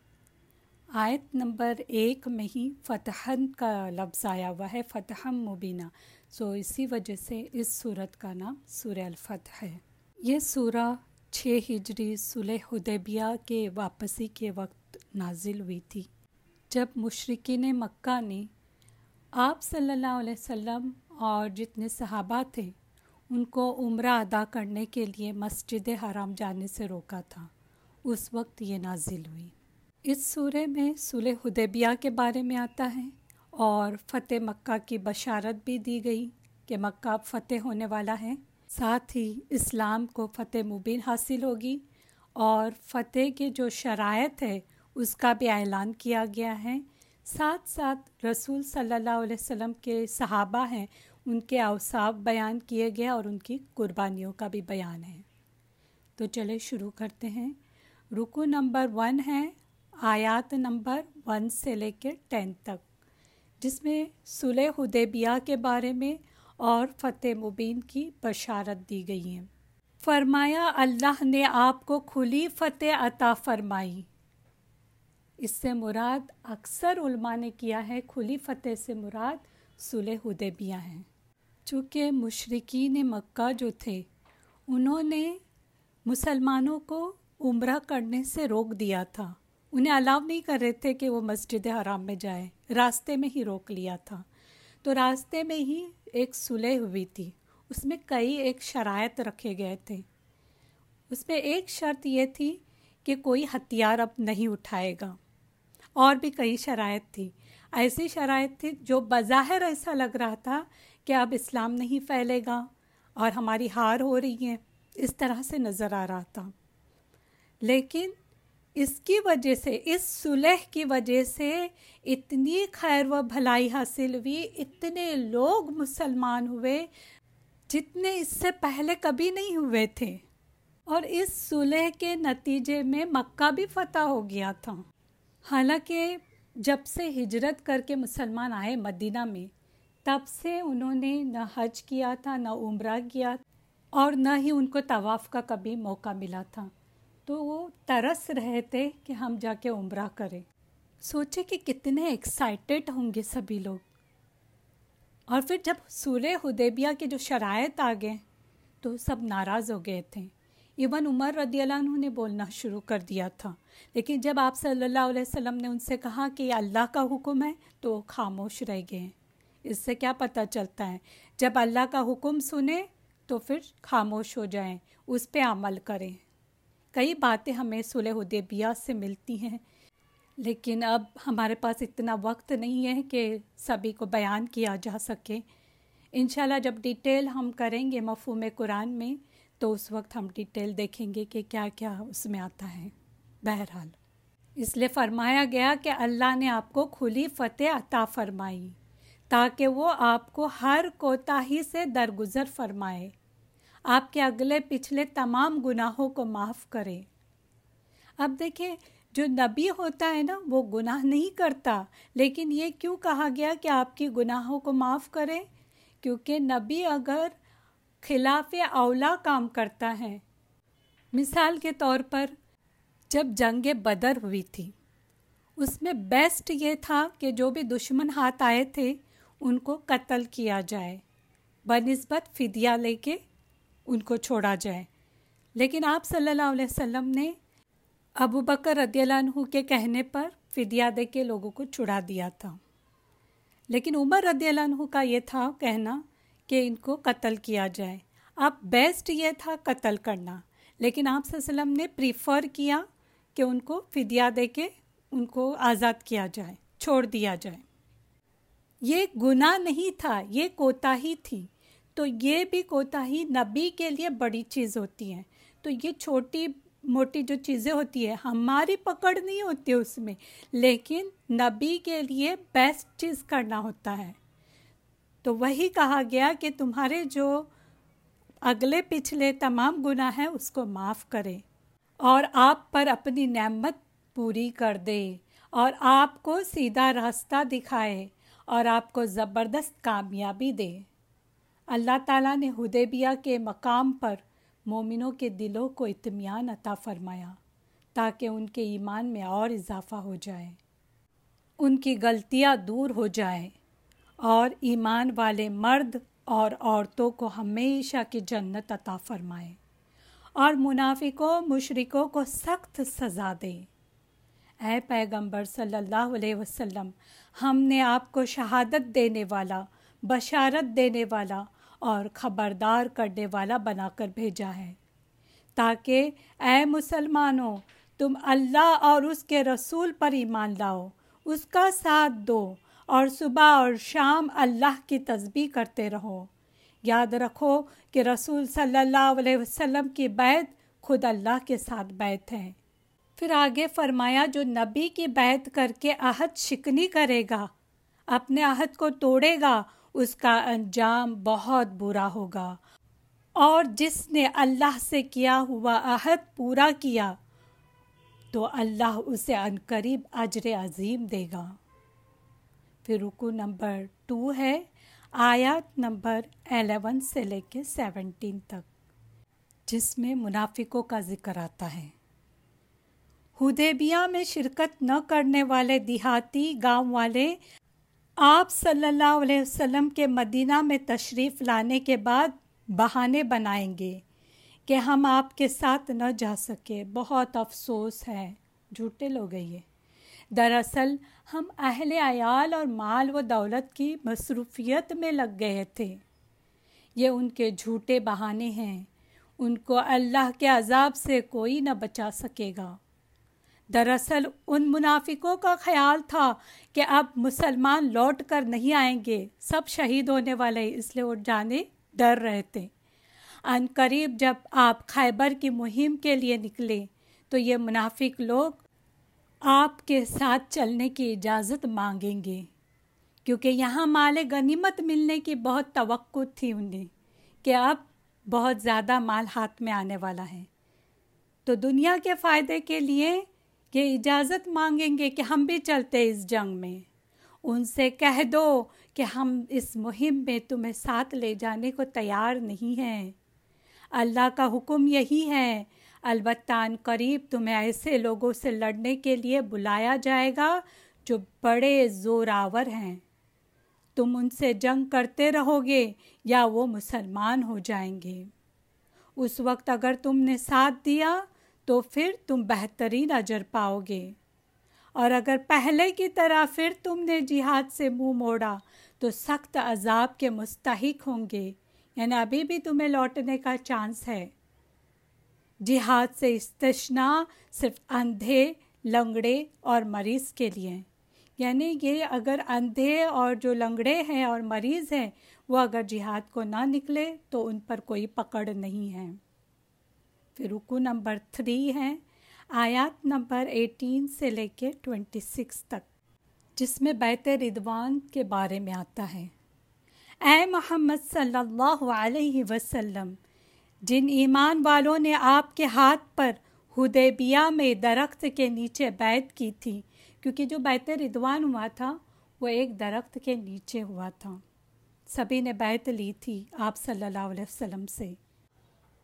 Speaker 1: آیت نمبر ایک میں ہی فتحن کا لفظ آیا ہوا ہے فتحم مبینہ۔ سو اسی وجہ سے اس صورت کا نام سورہ الفتح ہے۔ یہ سورہ چھ ہجری صلح حدیبیہ کے واپسی کے وقت نازل ہوئی تھی۔ جب مشرقین مکہ نے آپ صلی اللہ علیہ وسلم اور جتنے صحابہ تھے، ان کو عمرہ ادا کرنے کے لیے مسجد حرام جانے سے روکا تھا۔ اس وقت یہ نازل ہوئی۔ اس سورے میں صلح حدیبیہ کے بارے میں آتا ہے اور فتح مکہ کی بشارت بھی دی گئی کہ مکہ فتح ہونے والا ہے۔ ساتھ ہی اسلام کو فتح مبین حاصل ہوگی اور فتح کے جو شرائط ہے، اس کا بھی اعلان کیا گیا ہے۔ ساتھ ساتھ رسول صلی اللہ علیہ وسلم کے صحابہ ہیں، ان کے اوصاف بیان کیے گئے اور ان کی قربانیوں کا بھی بیان ہے۔ تو چلے شروع کرتے ہیں۔ رکو نمبر ون ہے آیات نمبر ون سے لے کے ٹین تک، جس میں صلح حدیبیہ کے بارے میں اور فتح مبین کی بشارت دی گئی ہے فرمایا، اللہ نے آپ کو کھلی فتح عطا فرمائی۔ اس سے مراد اکثر علماء نے کیا ہے، کھلی فتح سے مراد صلح حدیبیہ ہیں چونکہ مشرقین مکہ جو تھے، انہوں نے مسلمانوں کو عمرہ کرنے سے روک دیا تھا۔ انہیں الاؤ نہیں کر رہے تھے کہ وہ مسجد حرام میں جائیں راستے میں ہی روک لیا تھا۔ تو راستے میں ہی ایک صلح ہوئی تھی۔ اس میں کئی ایک شرائط رکھے گئے تھے۔ اس میں ایک شرط یہ تھی کہ کوئی ہتھیار اب نہیں اٹھائے گا۔ اور بھی کئی شرائط تھی۔ ایسی شرائط تھی جو بظاہر ایسا لگ رہا تھا کہ اب اسلام نہیں پھیلے گا اور ہماری ہار ہو رہی ہے۔ اس طرح سے نظر آ رہا تھا۔ لیکن اس کی وجہ سے، اس صلح کی وجہ سے اتنی خیر و بھلائی حاصل ہوئی، اتنے لوگ مسلمان ہوئے جتنے اس سے پہلے کبھی نہیں ہوئے تھے۔ اور اس صلح کے نتیجے میں مکہ بھی فتح ہو گیا تھا۔ حالانکہ جب سے ہجرت کر کے مسلمان آئے مدینہ میں، تب سے انہوں نے نہ حج کیا تھا، نہ عمرہ کیا اور نہ ہی ان کو طواف کا کبھی موقع ملا تھا۔ تو وہ ترس رہے تھے کہ ہم جا کے عمرہ کریں۔ سوچے کہ کتنے ایکسائٹیڈ ہوں گے سبھی لوگ۔ اور پھر جب سورہ حدیبیہ کے جو شرائط آ گئے تو سب ناراض ہو گئے تھے۔ ایون عمر رضی اللہ عنہ نے بولنا شروع کر دیا تھا۔ لیکن جب آپ صلی اللہ علیہ وسلم نے ان سے کہا کہ یہ اللہ کا حکم ہے تو وہ خاموش رہ گئے۔ اس سے کیا پتہ چلتا ہے؟ جب اللہ کا حکم سنیں تو پھر خاموش ہو جائیں، اس پہ عمل کریں۔ کئی باتیں ہمیں صلح حدیبیہ سے ملتی ہیں، لیکن اب ہمارے پاس اتنا وقت نہیں ہے کہ سبھی کو بیان کیا جا سکے۔ انشاءاللہ جب ڈیٹیل ہم کریں گے مفہوم قرآن میں، تو اس وقت ہم ڈیٹیل دیکھیں گے کہ کیا کیا اس میں آتا ہے۔ بہرحال، اس لیے فرمایا گیا کہ اللہ نے آپ کو کھلی فتح عطا فرمائی، تاکہ وہ آپ کو ہر کوتاہی سے درگزر فرمائے۔ آپ کے اگلے پچھلے تمام گناہوں کو معاف کرے۔ اب دیکھیں، جو نبی ہوتا ہے نا، وہ گناہ نہیں کرتا۔ لیکن یہ کیوں کہا گیا کہ آپ کی گناہوں کو معاف کرے؟ کیونکہ نبی اگر خلاف اولا کام کرتا ہے۔ مثال کے طور پر، جب جنگ بدر ہوئی تھی، اس میں بیسٹ یہ تھا کہ جو بھی دشمن ہاتھ آئے تھے، ان کو قتل کیا جائے۔ بنسبت فدیہ لے کے ان کو چھوڑا جائے۔ لیکن آپ صلی اللہ علیہ وسلم نے ابو بکر رضی اللہ عنہ کے کہنے پر فدیہ دے کے لوگوں کو چھڑا دیا تھا۔ لیکن عمر رضی اللہ عنہ کا یہ تھا کہنا کہ ان کو قتل کیا جائے۔ اب بیسٹ یہ تھا قتل کرنا۔ لیکن آپ صلی اللہ علیہ وسلم نے پریفر کیا کہ ان کو فدیہ دے کے ان کو آزاد کیا جائے، چھوڑ دیا جائے۔ یہ گناہ نہیں تھا، یہ کوتا ہی تھی۔ تو یہ بھی کوتا ہی نبی کے لیے بڑی چیز ہوتی ہے۔ تو یہ چھوٹی موٹی جو چیزیں ہوتی ہے ہماری پکڑ نہیں ہوتی اس میں، لیکن نبی کے لیے بیسٹ چیز کرنا ہوتا ہے۔ تو وہی کہا گیا کہ تمہارے جو اگلے پچھلے تمام گناہ ہیں، اس کو معاف کرے۔ اور آپ پر اپنی نعمت پوری کر دے۔ اور آپ کو سیدھا راستہ دکھائے۔ اور آپ کو زبردست کامیابی دے۔ اللہ تعالیٰ نے ہدیبیہ کے مقام پر مومنوں کے دلوں کو اطمینان عطا فرمایا تاکہ ان کے ایمان میں اور اضافہ ہو جائے۔ ان کی غلطیاں دور ہو جائیں اور ایمان والے مرد اور عورتوں کو ہمیشہ کی جنت عطا فرمائے اور منافقوں مشرقوں کو سخت سزا دے۔ اے پیغمبر صلی اللہ علیہ وسلم، ہم نے آپ کو شہادت دینے والا، بشارت دینے والا اور خبردار کرنے والا بنا کر بھیجا ہے۔ تاکہ اے مسلمانوں، تم اللہ اور اس کے رسول پر ایمان لاؤ، اس کا ساتھ دو اور صبح اور شام اللہ کی تسبیح کرتے رہو۔ یاد رکھو کہ رسول صلی اللہ علیہ وسلم کی بیت خود اللہ کے ساتھ بیت ہے۔ پھر آگے فرمایا، جو نبی کی بیت کر کے عہد شکنی کرے گا، اپنے عہد کو توڑے گا اس کا انجام بہت برا ہوگا۔ اور جس نے اللہ سے کیا ہوا عہد پورا کیا، تو اللہ اسے عنقریب اجر عظیم دے گا۔ پھر رکو نمبر ٹو ہے، آیات نمبر الیون سے لے کے سیونٹین تک، جس میں منافقوں کا ذکر آتا ہے۔ ہدیبیہ میں شرکت نہ کرنے والے دیہاتی گاؤں والے آپ صلی اللہ علیہ وسلم کے مدینہ میں تشریف لانے کے بعد بہانے بنائیں گے کہ ہم آپ کے ساتھ نہ جا سکے۔ بہت افسوس ہے۔ جھوٹے لوگ یہ۔ دراصل ہم اہل عیال اور مال و دولت کی مصروفیت میں لگ گئے تھے۔ یہ ان کے جھوٹے بہانے ہیں۔ ان کو اللہ کے عذاب سے کوئی نہ بچا سکے گا۔ دراصل ان منافقوں کا خیال تھا کہ اب مسلمان لوٹ کر نہیں آئیں گے۔ سب شہید ہونے والے اس لیے وہ جانے ڈر رہے تھے۔ ان قریب جب آپ خیبر کی مہم کے لیے نکلے تو یہ منافق لوگ آپ کے ساتھ چلنے کی اجازت مانگیں گے۔ کیونکہ یہاں مال غنیمت ملنے کی بہت توقع تھی انہیں کہ اب بہت زیادہ مال ہاتھ میں آنے والا ہے۔ تو دنیا کے فائدے کے لیے کہ اجازت مانگیں گے کہ ہم بھی چلتے اس جنگ میں۔ ان سے کہہ دو کہ ہم اس مہم میں تمہیں ساتھ لے جانے کو تیار نہیں ہیں۔ اللہ کا حکم یہی ہے، البتہ ان قریب تمہیں ایسے لوگوں سے لڑنے کے لیے بلایا جائے گا جو بڑے زور آور ہیں۔ تم ان سے جنگ کرتے رہو گے یا وہ مسلمان ہو جائیں گے۔ اس وقت اگر تم نے ساتھ دیا تو پھر تم بہترین اجر پاؤ گے اور اگر پہلے کی طرح پھر تم نے جہاد سے منہ موڑا، تو سخت عذاب کے مستحق ہوں گے۔ یعنی ابھی بھی تمہیں لوٹنے کا چانس ہے۔ جہاد سے استثنا صرف اندھے، لنگڑے اور مریض کے لیے۔ یعنی یہ اگر اندھے اور جو لنگڑے ہیں اور مریض ہیں، وہ اگر جہاد کو نہ نکلے تو ان پر کوئی پکڑ نہیں ہے۔ پھر رکو نمبر تھری ہے آیات نمبر ایٹین سے لے کے ٹوینٹی سکس تک، جس میں بیت ردوان کے بارے میں آتا ہے۔ اے محمد صلی اللہ علیہ وسلم، جن ایمان والوں نے آپ کے ہاتھ پر ہدیبیہ میں درخت کے نیچے بیت کی تھی، کیونکہ جو بیت ردوان ہوا تھا، وہ ایک درخت کے نیچے ہوا تھا۔ سبھی نے بیت لی تھی آپ صلی اللہ علیہ وسلم سے۔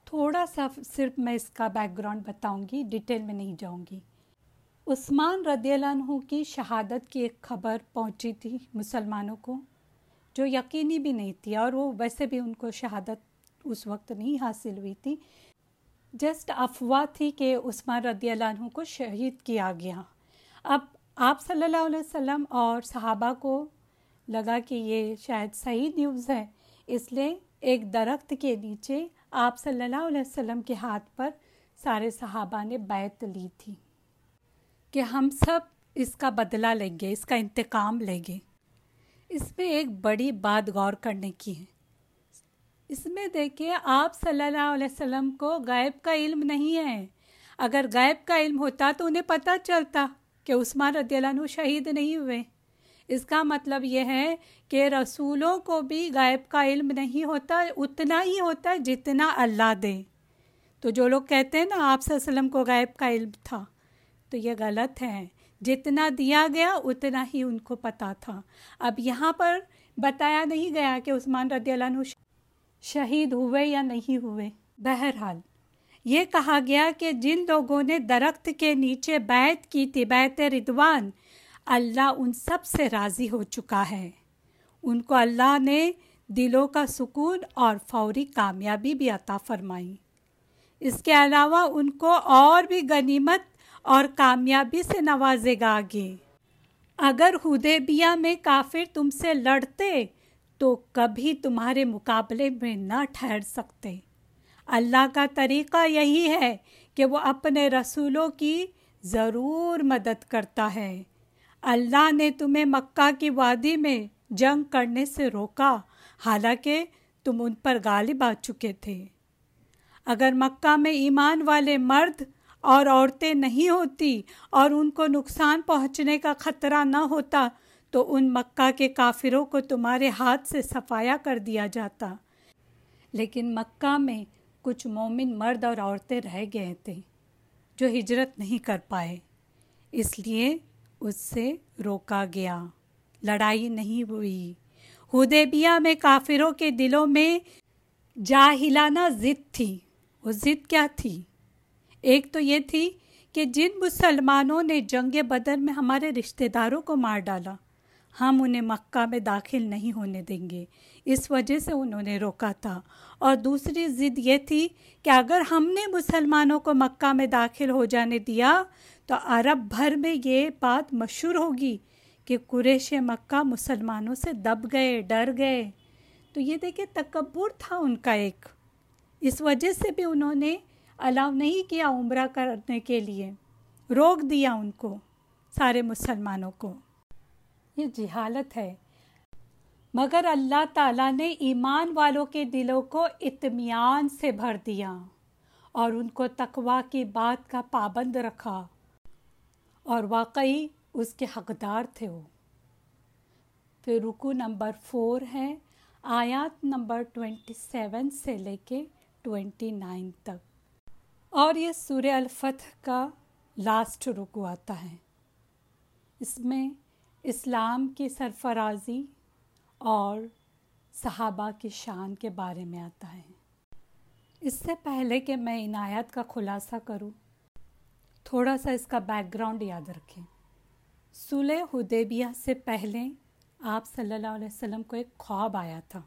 Speaker 1: تھوڑا سا صرف میں اس کا بیک گراؤنڈ بتاؤں گی ڈیٹیل میں نہیں جاؤں گی عثمان رضی اللہ عنہ کی شہادت کی ایک خبر پہنچی تھی مسلمانوں کو، جو یقینی بھی نہیں تھی، اور وہ ویسے بھی ان کو شہادت اس وقت نہیں حاصل ہوئی تھی۔ جسٹ افواہ تھی کہ عثمان رضی اللہ عنہ کو شہید کیا گیا۔ اب آپ صلی اللہ علیہ وسلم اور صحابہ کو لگا کہ یہ شاید صحیح نیوز ہے، اس لیے ایک درخت کے نیچے آپ صلی اللہ علیہ وسلم کے ہاتھ پر سارے صحابہ نے بیت لی تھی کہ ہم سب اس کا بدلہ لیں گے، اس کا انتقام لیں گے۔ اس میں ایک بڑی بات غور کرنے کی ہے۔ اس میں دیکھیے، آپ صلی اللہ علیہ وسلم کو غائب کا علم نہیں ہے۔ اگر غائب کا علم ہوتا تو انہیں پتہ چلتا کہ عثمان رضی اللہ عنہ شہید نہیں ہوئے۔ اس کا مطلب یہ ہے کہ رسولوں کو بھی غائب کا علم نہیں ہوتا، اتنا ہی ہوتا ہے جتنا اللہ دے۔ تو جو لوگ کہتے ہیں نا، آپ صلی اللہ علیہ وسلم کو غائب کا علم تھا، تو یہ غلط ہے۔ جتنا دیا گیا، اتنا ہی ان کو پتا تھا۔ اب یہاں پر بتایا نہیں گیا کہ عثمان رضی اللہ عنہ شہید ہوئے یا نہیں ہوئے۔ بہرحال، یہ کہا گیا کہ جن لوگوں نے درخت کے نیچے بیت کی تھی بیت ردوان اللہ ان سب سے راضی ہو چکا ہے۔ ان کو اللہ نے دلوں کا سکون اور فوری کامیابی بھی عطا فرمائی۔ اس کے علاوہ ان کو اور بھی غنیمت اور کامیابی سے نوازے گا آگے اگر ہدیبیہ میں کافر تم سے لڑتے تو کبھی تمہارے مقابلے میں نہ ٹھہر سکتے۔ اللہ کا طریقہ یہی ہے کہ وہ اپنے رسولوں کی ضرور مدد کرتا ہے۔ اللہ نے تمہیں مکہ کی وادی میں جنگ کرنے سے روکا، حالانکہ تم ان پر غالب آ چکے تھے۔ اگر مکہ میں ایمان والے مرد اور عورتیں نہیں ہوتی اور ان کو نقصان پہنچنے کا خطرہ نہ ہوتا، تو ان مکہ کے کافروں کو تمہارے ہاتھ سے صفایا کر دیا جاتا۔ لیکن مکہ میں کچھ مومن مرد اور عورتیں رہ گئے تھے جو ہجرت نہیں کر پائے۔ اس لیے اس سے روکا گیا۔ لڑائی نہیں ہوئی۔ ہدیبیہ میں کافروں کے دلوں میں جاہلانہ ضد تھی۔ وہ ضد کیا تھی؟ ایک تو یہ تھی کہ جن مسلمانوں نے جنگ بدر میں ہمارے رشتہ داروں کو مار ڈالا، ہم انہیں مکہ میں داخل نہیں ہونے دیں گے۔ اس وجہ سے انہوں نے روکا تھا۔ اور دوسری ضد یہ تھی کہ اگر ہم نے مسلمانوں کو مکہ میں داخل ہو جانے دیا تو عرب بھر میں یہ بات مشہور ہوگی کہ قریش مکہ مسلمانوں سے دب گئے، ڈر گئے۔ تو یہ دیکھیں، تکبر تھا ان کا ایک۔ اس وجہ سے بھی انہوں نے الاؤ نہیں کیا عمرہ کرنے کے لیے۔ روک دیا ان کو، سارے مسلمانوں کو۔ یہ جہالت ہے۔ مگر اللہ تعالیٰ نے ایمان والوں کے دلوں کو اطمینان سے بھر دیا اور ان کو تقوا کی بات کا پابند رکھا۔ اور واقعی اس کے حقدار تھے وہ۔ پھر رکو نمبر فور ہے، آیات نمبر ٹوینٹی سیون سے لے کے ٹوینٹی نائن تک۔ اور یہ سورہ الفتح کا لاسٹ رکو آتا ہے۔ اس میں اسلام کی سرفرازی اور صحابہ کی شان کے بارے میں آتا ہے۔ اس سے پہلے کہ میں عنایت کا خلاصہ کروں تھوڑا سا اس کا بیک گراؤنڈ یاد رکھیں۔ سلح حدیبیہ سے پہلے آپ صلی اللہ علیہ وسلم کو ایک خواب آیا تھا۔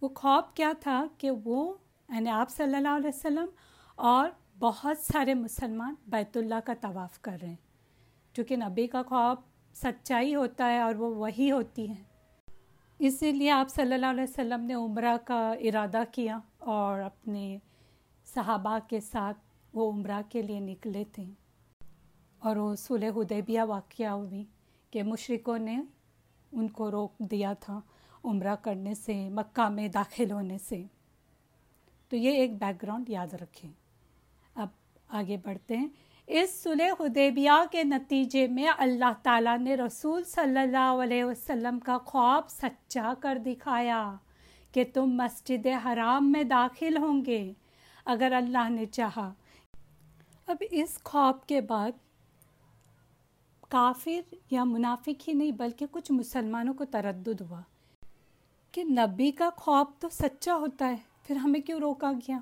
Speaker 1: وہ خواب کیا تھا کہ وہ یعنی آپ صلی اللہ علیہ وسلم اور بہت سارے مسلمان بیت اللہ کا طواف کر رہے ہیں۔ چونکہ نبی کا خواب سچائی ہوتا ہے اور وہ وہی ہوتی ہے اسی لیے آپ صلی اللہ علیہ وسلم نے عمرہ کا ارادہ کیا اور اپنے صحابہ کے ساتھ وہ عمرہ کے لیے نکلے تھے۔ اور وہ صلح حدیبیہ واقعہ ہوئی کہ مشرقوں نے ان کو روک دیا تھا عمرہ کرنے سے، مکہ میں داخل ہونے سے۔ تو یہ ایک بیک گراؤنڈ یاد رکھیں۔ اب آگے بڑھتے ہیں۔ اس صلح حدیبیہ کے نتیجے میں اللہ تعالیٰ نے رسول صلی اللہ علیہ وسلم کا خواب سچا کر دکھایا کہ تم مسجد حرام میں داخل ہوں گے۔ اگر اللہ نے چاہا اب اس خواب کے بعد کافر یا منافق ہی نہیں، بلکہ کچھ مسلمانوں کو تردد ہوا کہ نبی کا خواب تو سچا ہوتا ہے، پھر ہمیں کیوں روکا گیا؟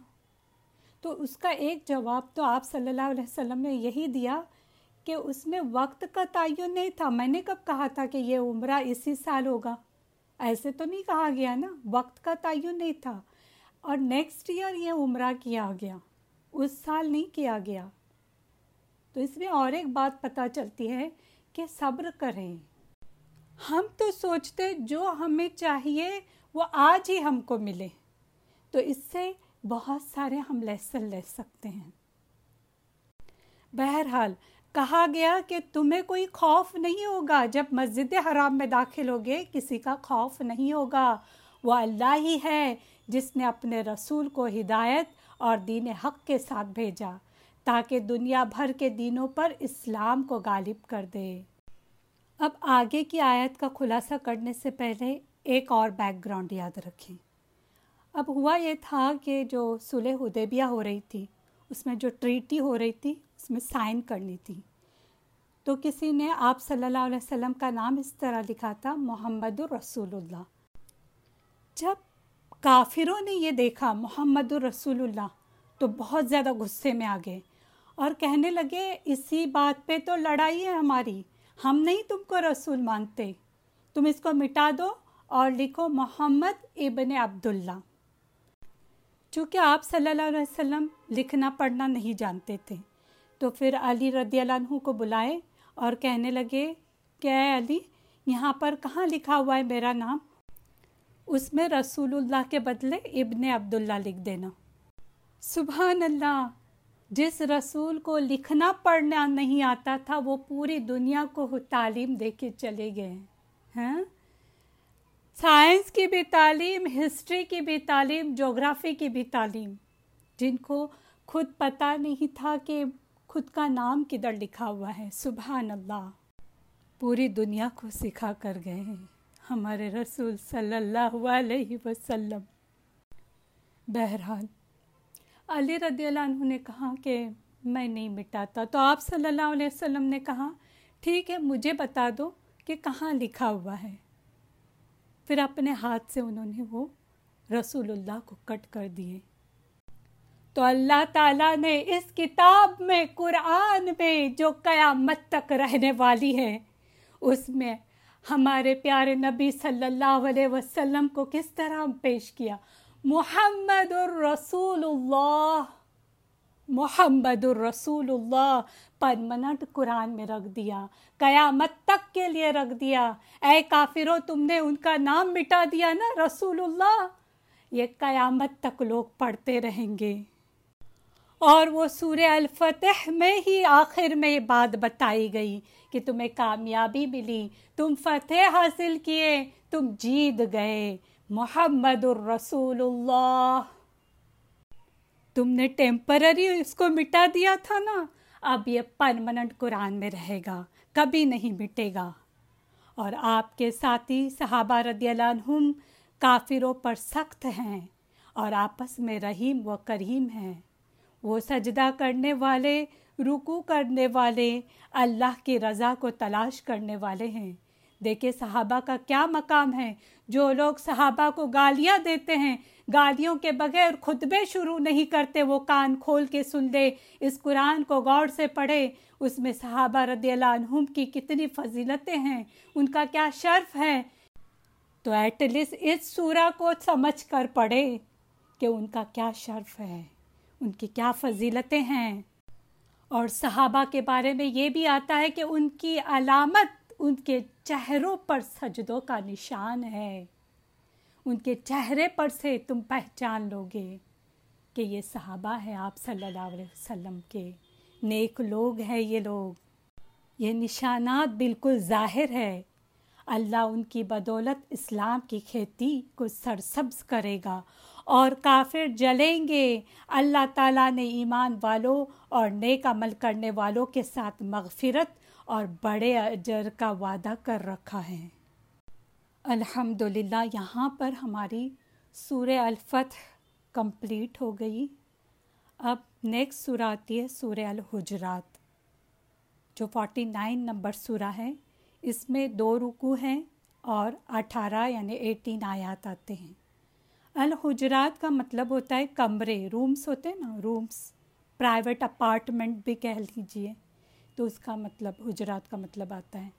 Speaker 1: تو اس کا ایک جواب تو آپ صلی اللہ علیہ وسلم نے یہی دیا کہ اس میں وقت کا تعین نہیں تھا۔ میں نے کب کہا تھا کہ یہ عمرہ اسی سال ہوگا؟ ایسے تو نہیں کہا گیا نا، وقت کا تعین نہیں تھا۔ اور نیکسٹ ایئر یہ عمرہ کیا گیا؟ اس سال نہیں کیا گیا۔ تو اس میں اور ایک بات پتہ چلتی ہے کہ صبر کریں۔ ہم تو سوچتے جو ہمیں چاہیے وہ آج ہی ہم کو ملے۔ تو اس سے بہت سارے ہم لیسن لے سکتے ہیں۔ بہرحال، کہا گیا کہ تمہیں کوئی خوف نہیں ہوگا جب مسجد حرام میں داخل ہوگے، کسی کا خوف نہیں ہوگا۔ وہ اللہ ہی ہے جس نے اپنے رسول کو ہدایت اور دین حق کے ساتھ بھیجا۔ تاکہ دنیا بھر کے دینوں پر اسلام کو غالب کر دے۔ اب آگے کی آیت کا خلاصہ کرنے سے پہلے ایک اور بیک گراؤنڈ یاد رکھیں۔ اب ہوا یہ تھا کہ جو صلح حدیبیہ ہو رہی تھی، اس میں جو ٹریٹی ہو رہی تھی، اس میں سائن کرنی تھی۔ تو کسی نے آپ صلی اللہ علیہ وسلم کا نام اس طرح لکھا تھا، محمد الرسول اللہ جب کافروں نے یہ دیکھا، محمد الرسول اللہ تو بہت زیادہ غصے میں آ گئے اور کہنے لگے، اسی بات پہ تو لڑائی ہے ہماری۔ ہم نہیں تم کو رسول مانتے۔ تم اس کو مٹا دو اور لکھو محمد ابن عبداللہ۔ چونکہ آپ صلی اللہ علیہ وسلم لکھنا پڑھنا نہیں جانتے تھے۔ تو پھر علی رضی اللہ عنہ کو بلائے اور کہنے لگے کہ، اے علی، یہاں پر کہاں لکھا ہوا ہے میرا نام؟ اس میں رسول اللہ کے بدلے ابن عبداللہ لکھ دینا۔ سبحان اللہ! جس رسول کو لکھنا پڑھنا نہیں آتا تھا، وہ پوری دنیا کو تعلیم دے کے چلے گئے ہیں سائنس کی بھی تعلیم، ہسٹری کی بھی تعلیم، جغرافی کی بھی تعلیم، جن کو خود پتہ نہیں تھا کہ خود کا نام کدھر لکھا ہوا ہے۔ سبحان اللہ۔ پوری دنیا کو سکھا کر گئے ہیں ہمارے رسول صلی اللہ علیہ وسلم۔ بہرحال علی رضی اللہ عنہ نے کہا کہ میں نہیں مٹاتا۔ تو آپ صلی اللہ علیہ وسلم نے کہا، ٹھیک ہے، مجھے بتا دو کہ کہاں لکھا ہوا ہے۔ پھر اپنے ہاتھ سے انہوں نے وہ رسول اللہ کو کٹ کر دیے۔ تو اللہ تعالیٰ نے اس کتاب میں قرآن میں جو قیامت تک رہنے والی ہے، اس میں ہمارے پیارے نبی صلی اللہ علیہ وسلم کو کس طرح پیش کیا؟ محمد الرسول اللہ محمد الرسول اللہ پرمنٹ قرآن میں رکھ دیا قیامت تک کے لیے رکھ دیا اے کافروں تم نے ان کا نام مٹا دیا نا رسول اللہ یہ قیامت تک لوگ پڑھتے رہیں گے اور وہ سورہ الفتح میں ہی آخر میں یہ بات بتائی گئی کہ تمہیں کامیابی ملی تم فتح حاصل کیے تم جیت گئے محمد الرسول اللہ تم نے ٹیمپرری اس کو مٹا دیا تھا نا؟ اب یہ پرمننٹ قرآن میں رہے گا، کبھی نہیں مٹے گا۔ اور آپ کے ساتھی صحابہ رضی اللہ عنہم کافروں پر سخت ہیں اور آپس میں رحیم و کریم ہیں۔ وہ سجدہ کرنے والے رکو کرنے والے، اللہ کی رضا کو تلاش کرنے والے ہیں۔ دیکھیں صحابہ کا کیا مقام ہے۔ جو لوگ صحابہ کو گالیاں دیتے ہیں، گالیوں کے بغیر خطبے شروع نہیں کرتے، وہ کان کھول کے سن دے اس قرآن کو غور سے پڑھے۔ اس میں صحابہ رضی اللہ عنہم کی کتنی فضیلتیں ہیں۔ ان کا کیا شرف ہے؟ تو ایٹ لیسٹ اس سورہ کو سمجھ کر پڑھے کہ ان کا کیا شرف ہے، ان کی کیا فضیلتیں ہیں۔ اور صحابہ کے بارے میں یہ بھی آتا ہے کہ ان کی علامت ان کے چہروں پر سجدوں کا نشان ہے۔ ان کے چہرے پر سے تم پہچان لو گے کہ یہ صحابہ ہے آپ صلی اللہ علیہ وسلم کے۔ نیک لوگ ہیں یہ لوگ۔ یہ نشانات بالکل ظاہر ہے۔ اللہ ان کی بدولت اسلام کی کھیتی کو سرسبز کرے گا اور کافر جلیں گے۔ اللہ تعالیٰ نے ایمان والوں اور نیک عمل کرنے والوں کے ساتھ مغفرت اور بڑے اجر کا وعدہ کر رکھا ہے۔ الحمد للہ یہاں پر ہماری سورہ الفتح کمپلیٹ ہو گئی۔ اب نیکسٹ سورہ آتی ہے سورہ الحجرات، جو فورٹی نائن نمبر سورہ ہے۔ اس میں دو رکو ہیں اور اٹھارہ یعنی ایٹین آیات آتے ہیں۔ الحجرات کا مطلب ہوتا ہے کمرے رومس ہوتے ہیں نا رومس پرائیویٹ اپارٹمنٹ بھی کہہ لیجیے تو اس کا مطلب حجرات کا مطلب آتا ہے۔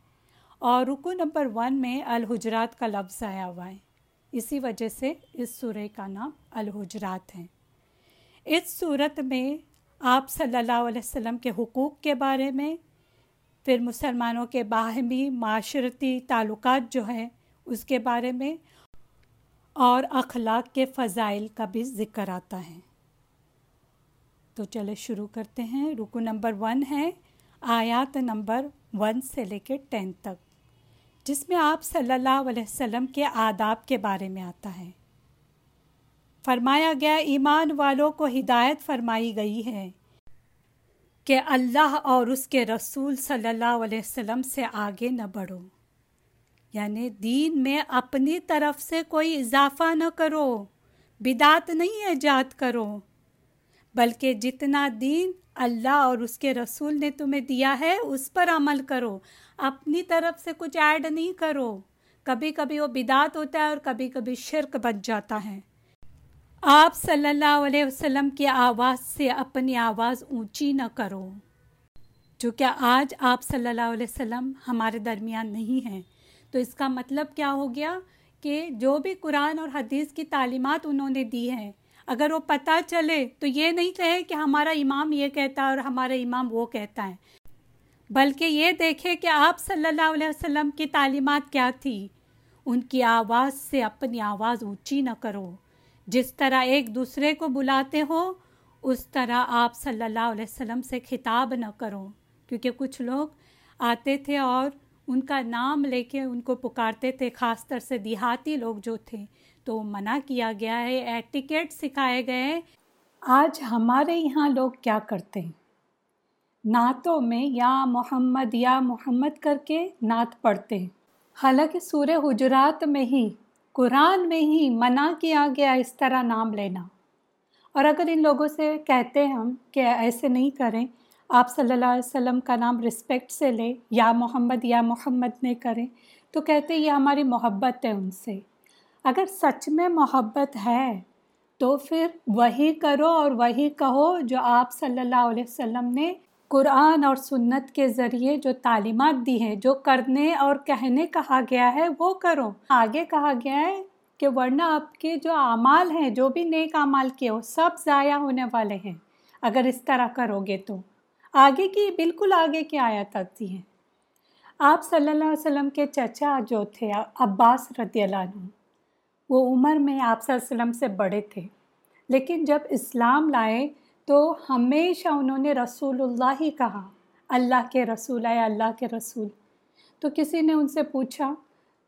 Speaker 1: اور رکو نمبر ون میں الحجرات کا لفظ آیا ہوا ہے۔ اسی وجہ سے اس سورہ کا نام الحجرات ہے۔ اس صورت میں آپ صلی اللہ علیہ وسلم کے حقوق کے بارے میں، پھر مسلمانوں کے باہمی معاشرتی تعلقات جو ہیں اس کے بارے میں، اور اخلاق کے فضائل کا بھی ذکر آتا ہے۔ تو چلے شروع کرتے ہیں۔ رکو نمبر ون ہے آیات نمبر ون سے لے کے ٹین تک، جس میں آپ صلی اللہ علیہ وسلم کے آداب کے بارے میں آتا ہے۔ فرمایا گیا، ایمان والوں کو ہدایت فرمائی گئی ہے کہ اللہ اور اس کے رسول صلی اللہ علیہ وسلم سے آگے نہ بڑھو۔ یعنی دین میں اپنی طرف سے کوئی اضافہ نہ کرو، بدعت نہیں ایجاد کرو، بلکہ جتنا دین اللہ اور اس کے رسول نے تمہیں دیا ہے، اس پر عمل کرو۔ اپنی طرف سے کچھ ایڈ نہیں کرو۔ کبھی کبھی وہ بدعت ہوتا ہے اور کبھی کبھی شرک بچ جاتا ہے۔ آپ صلی اللہ علیہ وسلم کی آواز سے اپنی آواز اونچی نہ کرو۔ چونکہ آج آپ صلی اللہ علیہ وسلم ہمارے درمیان نہیں ہیں۔ تو اس کا مطلب کیا ہو گیا کہ جو بھی قرآن اور حدیث کی تعلیمات انہوں نے دی ہیں اگر وہ پتہ چلے تو یہ نہیں کہے کہ ہمارا امام یہ کہتا ہے اور ہمارا امام وہ کہتا ہے۔ بلکہ یہ دیکھے کہ آپ صلی اللہ علیہ وسلم کی تعلیمات کیا تھی۔ ان کی آواز سے اپنی آواز اونچی نہ کرو۔ جس طرح ایک دوسرے کو بلاتے ہو، اس طرح آپ صلی اللہ علیہ وسلم سے خطاب نہ کرو۔ کیونکہ کچھ لوگ آتے تھے اور ان کا نام لے کے ان کو پکارتے تھے، خاص طر سے دیہاتی لوگ جو تھے۔ تو منع کیا گیا ہے ایٹیکیٹ سکھائے گئے آج ہمارے یہاں لوگ کیا کرتے ہیں؟ نعتوں میں یا محمد یا محمد کر کے نعت پڑھتے ہیں۔ حالانکہ سورہ حجرات میں ہی، قرآن میں ہی منع کیا گیا اس طرح نام لینا۔ اور اگر ان لوگوں سے کہتے ہیں ہم کہ ایسے نہیں کریں، آپ صلی اللہ علیہ وسلم کا نام رسپیکٹ سے لیں یا محمد یا محمد میں کریں، تو کہتے یہ ہماری محبت ہے ان سے۔ اگر سچ میں محبت ہے، تو پھر وہی کرو اور وہی کہو جو آپ صلی اللہ علیہ وسلم نے قرآن اور سنت کے ذریعے جو تعلیمات دی ہیں، جو کرنے اور کہنے کہا گیا ہے، وہ کرو۔ آگے کہا گیا ہے کہ ورنہ آپ کے جو اعمال ہیں، جو بھی نیک اعمال کیے ہو سب ضائع ہونے والے ہیں۔ اگر اس طرح کرو گے تو۔ آگے کی بالکل آگے کی آیت آتی ہیں آپ صلی اللہ علیہ وسلم کے چچا جو تھے، عباس رضی اللہ عنہ وہ عمر میں آپ صلی اللہ علیہ وسلم سے بڑے تھے۔ لیکن جب اسلام لائے تو ہمیشہ انہوں نے رسول اللہ ہی کہا، اللہ کے رسول ہے اللہ کے رسول۔ تو کسی نے ان سے پوچھا،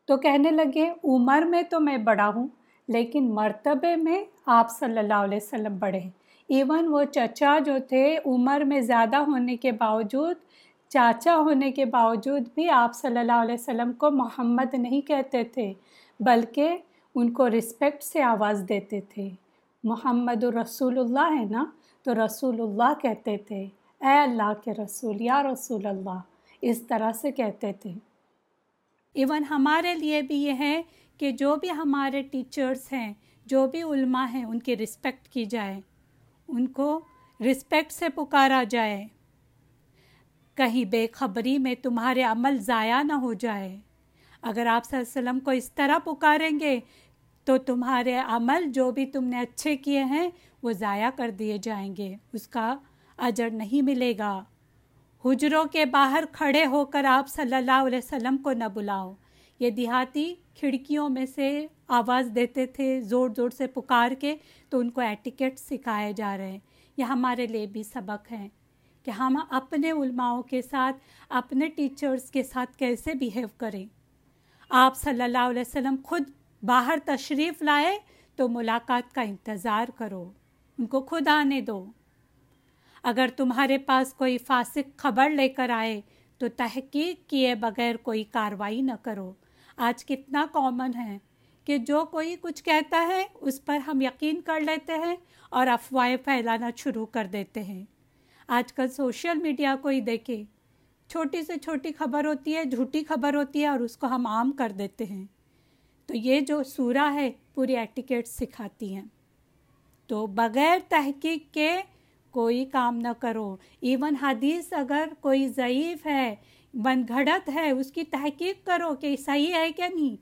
Speaker 1: تو کہنے لگے، عمر میں تو میں بڑا ہوں، لیکن مرتبے میں آپ صلی اللہ علیہ وسلم بڑے۔ ہیں ایون وہ چچا جو تھے، عمر میں زیادہ ہونے کے باوجود، چاچا ہونے کے باوجود بھی آپ صلی اللہ علیہ وسلم کو محمد نہیں کہتے تھے، بلکہ ان کو رسپیکٹ سے آواز دیتے تھے۔ محمد الرسول اللہ ہے نا؟ تو رسول اللہ کہتے تھے۔ اے اللہ کے رسول، یا رسول اللہ، اس طرح سے کہتے تھے۔ ایون ہمارے لیے بھی یہ ہے کہ جو بھی ہمارے ٹیچرز ہیں، جو بھی علماء ہیں، ان کی رسپیکٹ کی جائے۔ ان کو رسپیکٹ سے پکارا جائے۔ کہیں بے خبری میں تمہارے عمل ضائع نہ ہو جائے۔ اگر آپ صلی اللہ علیہ وسلم کو اس طرح پکاریں گے تو تمہارے عمل جو بھی تم نے اچھے کیے ہیں، وہ ضائع کر دیے جائیں گے۔ اس کا اجر نہیں ملے گا۔ حجروں کے باہر کھڑے ہو کر آپ صلی اللہ علیہ وسلم کو نہ بلاؤ۔ یہ دیہاتی کھڑکیوں میں سے آواز دیتے تھے، زور زور سے پکار کے تو ان کو ایٹیکیٹ سکھائے جا رہے ہیں۔ یہ ہمارے لیے بھی سبق ہیں کہ ہم اپنے علماؤں کے ساتھ، اپنے ٹیچرز کے ساتھ کیسے بیہیو کریں۔ آپ صلی اللہ علیہ وسلم خود باہر تشریف لائے تو ملاقات کا انتظار کرو۔ ان کو خود آنے دو۔ اگر تمہارے پاس کوئی فاسق خبر لے کر آئے تو تحقیق کیے بغیر کوئی کاروائی نہ کرو۔ آج کتنا کامن ہے کہ جو کوئی کچھ کہتا ہے اس پر ہم یقین کر لیتے ہیں اور افواہیں پھیلانا شروع کر دیتے ہیں۔ آج کل سوشل میڈیا کو ہی دیکھے، چھوٹی سے چھوٹی خبر ہوتی ہے، جھوٹی خبر ہوتی ہے اور اس کو ہم عام کر دیتے ہیں۔ تو یہ جو سورہ ہے، پوری ایٹیکیٹ سکھاتی ہیں۔ تو بغیر تحقیق کے کوئی کام نہ کرو۔ ایون حدیث اگر کوئی ضعیف ہے بند گھڑت ہے، اس کی تحقیق کرو کہ صحیح ہے کیا نہیں۔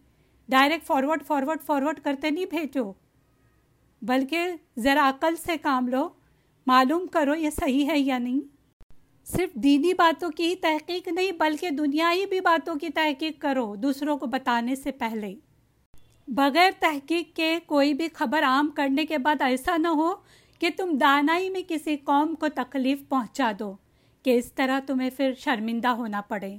Speaker 1: ڈائریکٹ فارورڈ فارورڈ فارورڈ کرتے نہیں بھیجو۔ بلکہ ذرا عقل سے کام لو۔ معلوم کرو یہ صحیح ہے یا نہیں۔ صرف دینی باتوں کی ہی تحقیق نہیں، بلکہ دنیائی بھی باتوں کی تحقیق کرو۔ دوسروں کو بتانے سے پہلے۔ بغیر تحقیق کے کوئی بھی خبر عام کرنے کے بعد ایسا نہ ہو کہ تم دانائی میں کسی قوم کو تکلیف پہنچا دو کہ اس طرح تمہیں پھر شرمندہ ہونا پڑے۔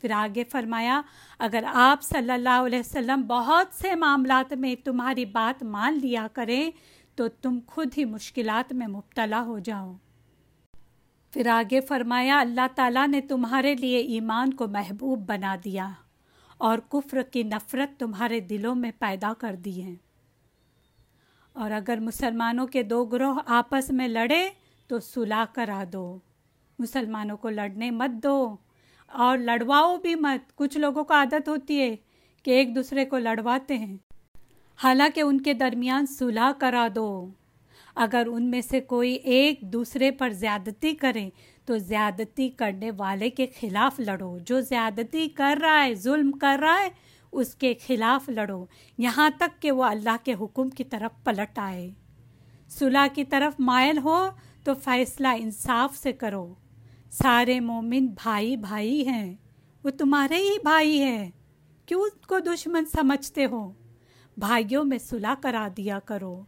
Speaker 1: پھر آگے فرمایا، اگر آپ صلی اللہ علیہ وسلم بہت سے معاملات میں تمہاری بات مان لیا کریں، تو تم خود ہی مشکلات میں مبتلا ہو جاؤ۔ پھر آگے فرمایا، اللہ تعالیٰ نے تمہارے لیے ایمان کو محبوب بنا دیا۔ اور کفر کی نفرت تمہارے دلوں میں پیدا کر دی ہے۔ اور اگر مسلمانوں کے دو گروہ آپس میں لڑے تو صلاح کرا دو۔ مسلمانوں کو لڑنے مت دو۔ اور لڑواؤ بھی مت۔ کچھ لوگوں کو عادت ہوتی ہے کہ ایک دوسرے کو لڑواتے ہیں۔ حالانکہ ان کے درمیان صلاح کرا دو۔ اگر ان میں سے کوئی ایک دوسرے پر زیادتی کرے تو زیادتی کرنے والے کے خلاف لڑو۔ جو زیادتی کر رہا ہے، ظلم کر رہا ہے، اس کے خلاف لڑو۔ یہاں تک کہ وہ اللہ کے حکم کی طرف پلٹ آئے۔ صلاح کی طرف مائل ہو تو فیصلہ انصاف سے کرو۔ سارے مومن بھائی بھائی ہیں۔ وہ تمہارے ہی بھائی ہیں۔ کیوں اس کو دشمن سمجھتے ہو؟ بھائیوں میں صلاح کرا دیا کرو۔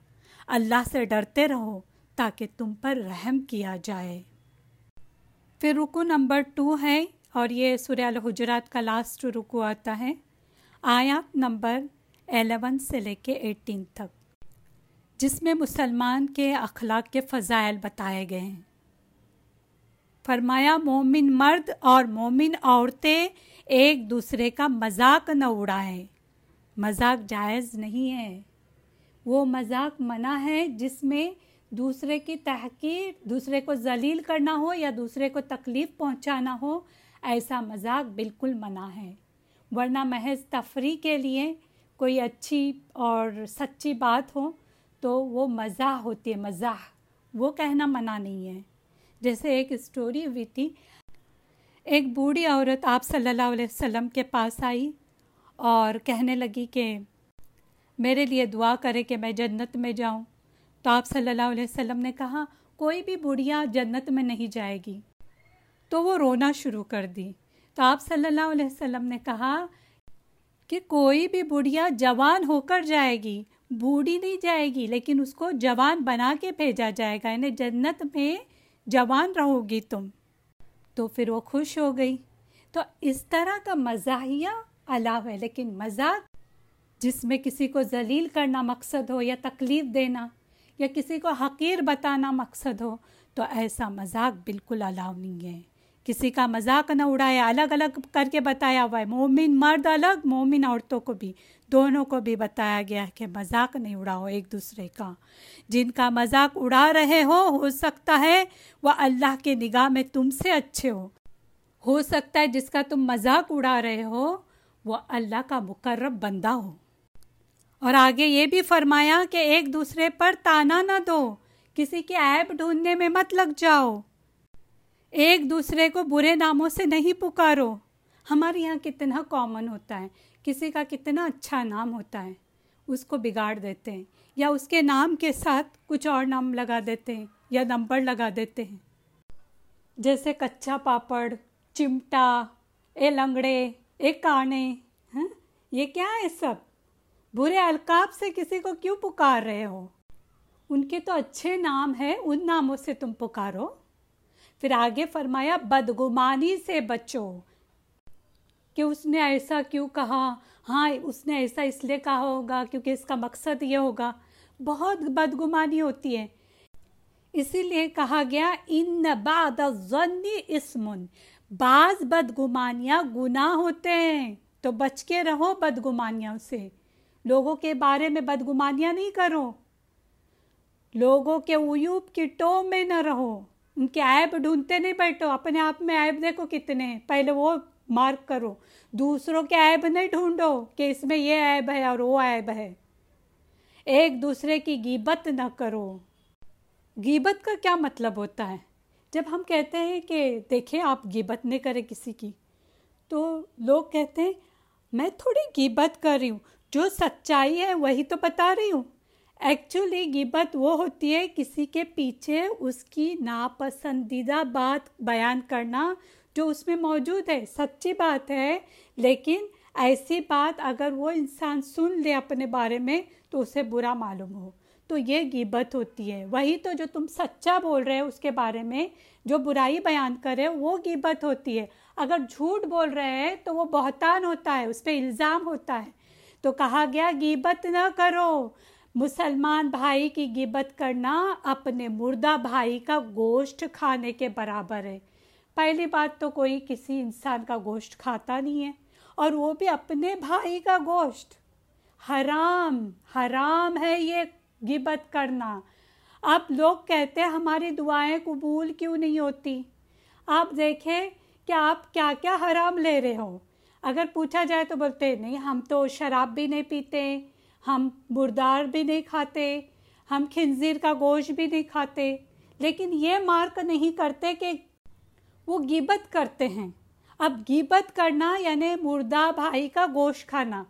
Speaker 1: اللہ سے ڈرتے رہو تاکہ تم پر رحم کیا جائے۔ پھر رکو نمبر ٹو ہے اور یہ سورہ الحجرات کا لاسٹ رکو آتا ہے۔ آیات نمبر الیون سے لے کے ایٹین تک۔ جس میں مسلمان کے اخلاق کے فضائل بتائے گئے ہیں۔ فرمایا، مومن مرد اور مومن عورتیں ایک دوسرے کا مذاق نہ اڑائیں۔ مذاق جائز نہیں ہے۔ وہ مذاق منع ہے جس میں دوسرے کی تحقیر، دوسرے کو ذلیل کرنا ہو یا دوسرے کو تکلیف پہنچانا ہو، ایسا مذاق بالکل منع ہے۔ ورنہ محض تفریح کے لیے کوئی اچھی اور سچی بات ہو تو وہ مزاح ہوتی ہے، مزاح۔ وہ کہنا منع نہیں ہے۔ جیسے ایک اسٹوری ہوئی تھی۔ ایک بوڑھی عورت آپ صلی اللہ علیہ وسلم کے پاس آئی اور کہنے لگی کہ میرے لیے دعا کرے کہ میں جنت میں جاؤں۔ تو آپ صلی اللہ علیہ وسلم نے کہا، کوئی بھی بڑھیا جنت میں نہیں جائے گی۔ تو وہ رونا شروع کر دی۔ تو آپ صلی اللہ علیہ وسلم نے کہا کہ کوئی بھی بڑھیا جوان ہو کر جائے گی، بوڑھی نہیں جائے گی، لیکن اس کو جوان بنا کے بھیجا جائے گا۔ یعنی جنت میں جوان رہو گی تم۔ تو پھر وہ خوش ہو گئی۔ تو اس طرح کا مزاحیہ علاو ہے لیکن مذاق جس میں کسی کو ذلیل کرنا مقصد ہو یا تکلیف دینا یا کسی کو حقیر بتانا مقصد ہو، تو ایسا مذاق بالکل الاؤ نہیں ہے۔ کسی کا مذاق نہ اڑایا الگ الگ کر کے بتایا ہوا ہے۔ مومن مرد الگ، مومن عورتوں کو بھی۔ دونوں کو بھی بتایا گیا ہے کہ مذاق نہیں اڑاؤ ایک دوسرے کا۔ جن کا مذاق اڑا رہے ہو ہو سکتا ہے وہ اللہ کے نگاہ میں تم سے اچھے ہو۔ ہو سکتا ہے جس کا تم مذاق اڑا رہے ہو، وہ اللہ کا مقرب بندہ ہو۔ اور آگے یہ بھی فرمایا کہ ایک دوسرے پر تانا نہ دو، کسی کے عیب ڈھونڈنے میں مت لگ جاؤ۔ ایک دوسرے کو برے ناموں سے نہیں پکارو۔ ہمارے یہاں کتنا کامن ہوتا ہے، کسی کا کتنا اچھا نام ہوتا ہے، اس کو بگاڑ دیتے ہیں یا اس کے نام کے ساتھ کچھ اور نام لگا دیتے ہیں یا نمبر لگا دیتے ہیں۔ جیسے کچا پاپڑ، چمٹا اے لنگڑے اے کانے ہاں یہ کیا ہے سب؟ برے القاب سے کسی کو کیوں پکار رہے ہو؟ ان کے تو اچھے نام ہیں، ان ناموں سے تم پکارو۔ پھر آگے فرمایا، بدگمانی سے بچو۔ کہ اس نے ایسا کیوں کہا؟ ہاں اس نے ایسا اس لیے کہا ہوگا کیونکہ اس کا مقصد یہ ہوگا۔ بہت بدگمانی ہوتی ہے۔ اسی لیے کہا گیا، ان بعد الظن اسمن بعض بدگمانیاں گناہ ہوتے ہیں، تو بچ کے رہو بدگمانیاں سے۔ لوگوں کے بارے میں بدگمانیاں نہیں کرو لوگوں کے عیوب کی ٹو میں نہ رہو ان کے عیب ڈھونڈتے نہیں بیٹھو۔ اپنے آپ میں عیب دیکھو کتنے۔ پہلے وہ مارک کرو۔ دوسروں کے عیب نہیں ڈھونڈو کہ اس میں یہ عیب ہے اور وہ عیب ہے۔ ایک دوسرے کی گیبت نہ کرو۔ گیبت کا کیا مطلب ہوتا ہے؟ جب ہم کہتے ہیں کہ دیکھیں آپ گیبت نہیں کریں کسی کی، تو لوگ کہتے ہیں، میں تھوڑی گیبت کر رہی ہوں۔ جو سچائی ہے وہی تو بتا رہی ہوں۔ ایکچولی گیبت وہ ہوتی ہے، کسی کے پیچھے اس کی ناپسندیدہ بات بیان کرنا جو اس میں موجود ہے، سچی بات ہے۔ لیکن ایسی بات اگر وہ انسان سن لے اپنے بارے میں تو اسے برا معلوم ہو۔ تو یہ گیبت ہوتی ہے۔ وہی تو جو تم سچا بول رہے اس کے بارے میں، جو برائی بیان کرے وہ گیبت ہوتی ہے۔ اگر جھوٹ بول رہے ہیں تو وہ بہتان ہوتا ہے، اس پہ الزام ہوتا ہے۔ تو کہا گیا گیبت نہ کرو۔ مسلمان بھائی کی گبت کرنا اپنے مردہ بھائی کا گوشت کھانے کے برابر ہے۔ پہلی بات تو کوئی کسی انسان کا گوشت کھاتا نہیں ہے، اور وہ بھی اپنے بھائی کا گوشت۔ حرام حرام ہے یہ گبت کرنا۔ اب لوگ کہتے ہیں، ہماری دعائیں قبول کیوں نہیں ہوتی؟ آپ دیکھیں کہ آپ کیا کیا حرام لے رہے ہو۔ اگر پوچھا جائے تو بولتے، نہیں، ہم تو شراب بھی نہیں پیتے، ہم بردار بھی نہیں کھاتے، ہم کھنزیر کا گوشت بھی نہیں کھاتے. لیکن یہ مارک نہیں کرتے کہ وہ گیبت کرتے ہیں۔ اب گیبت کرنا یعنی مردہ بھائی کا گوشت کھانا۔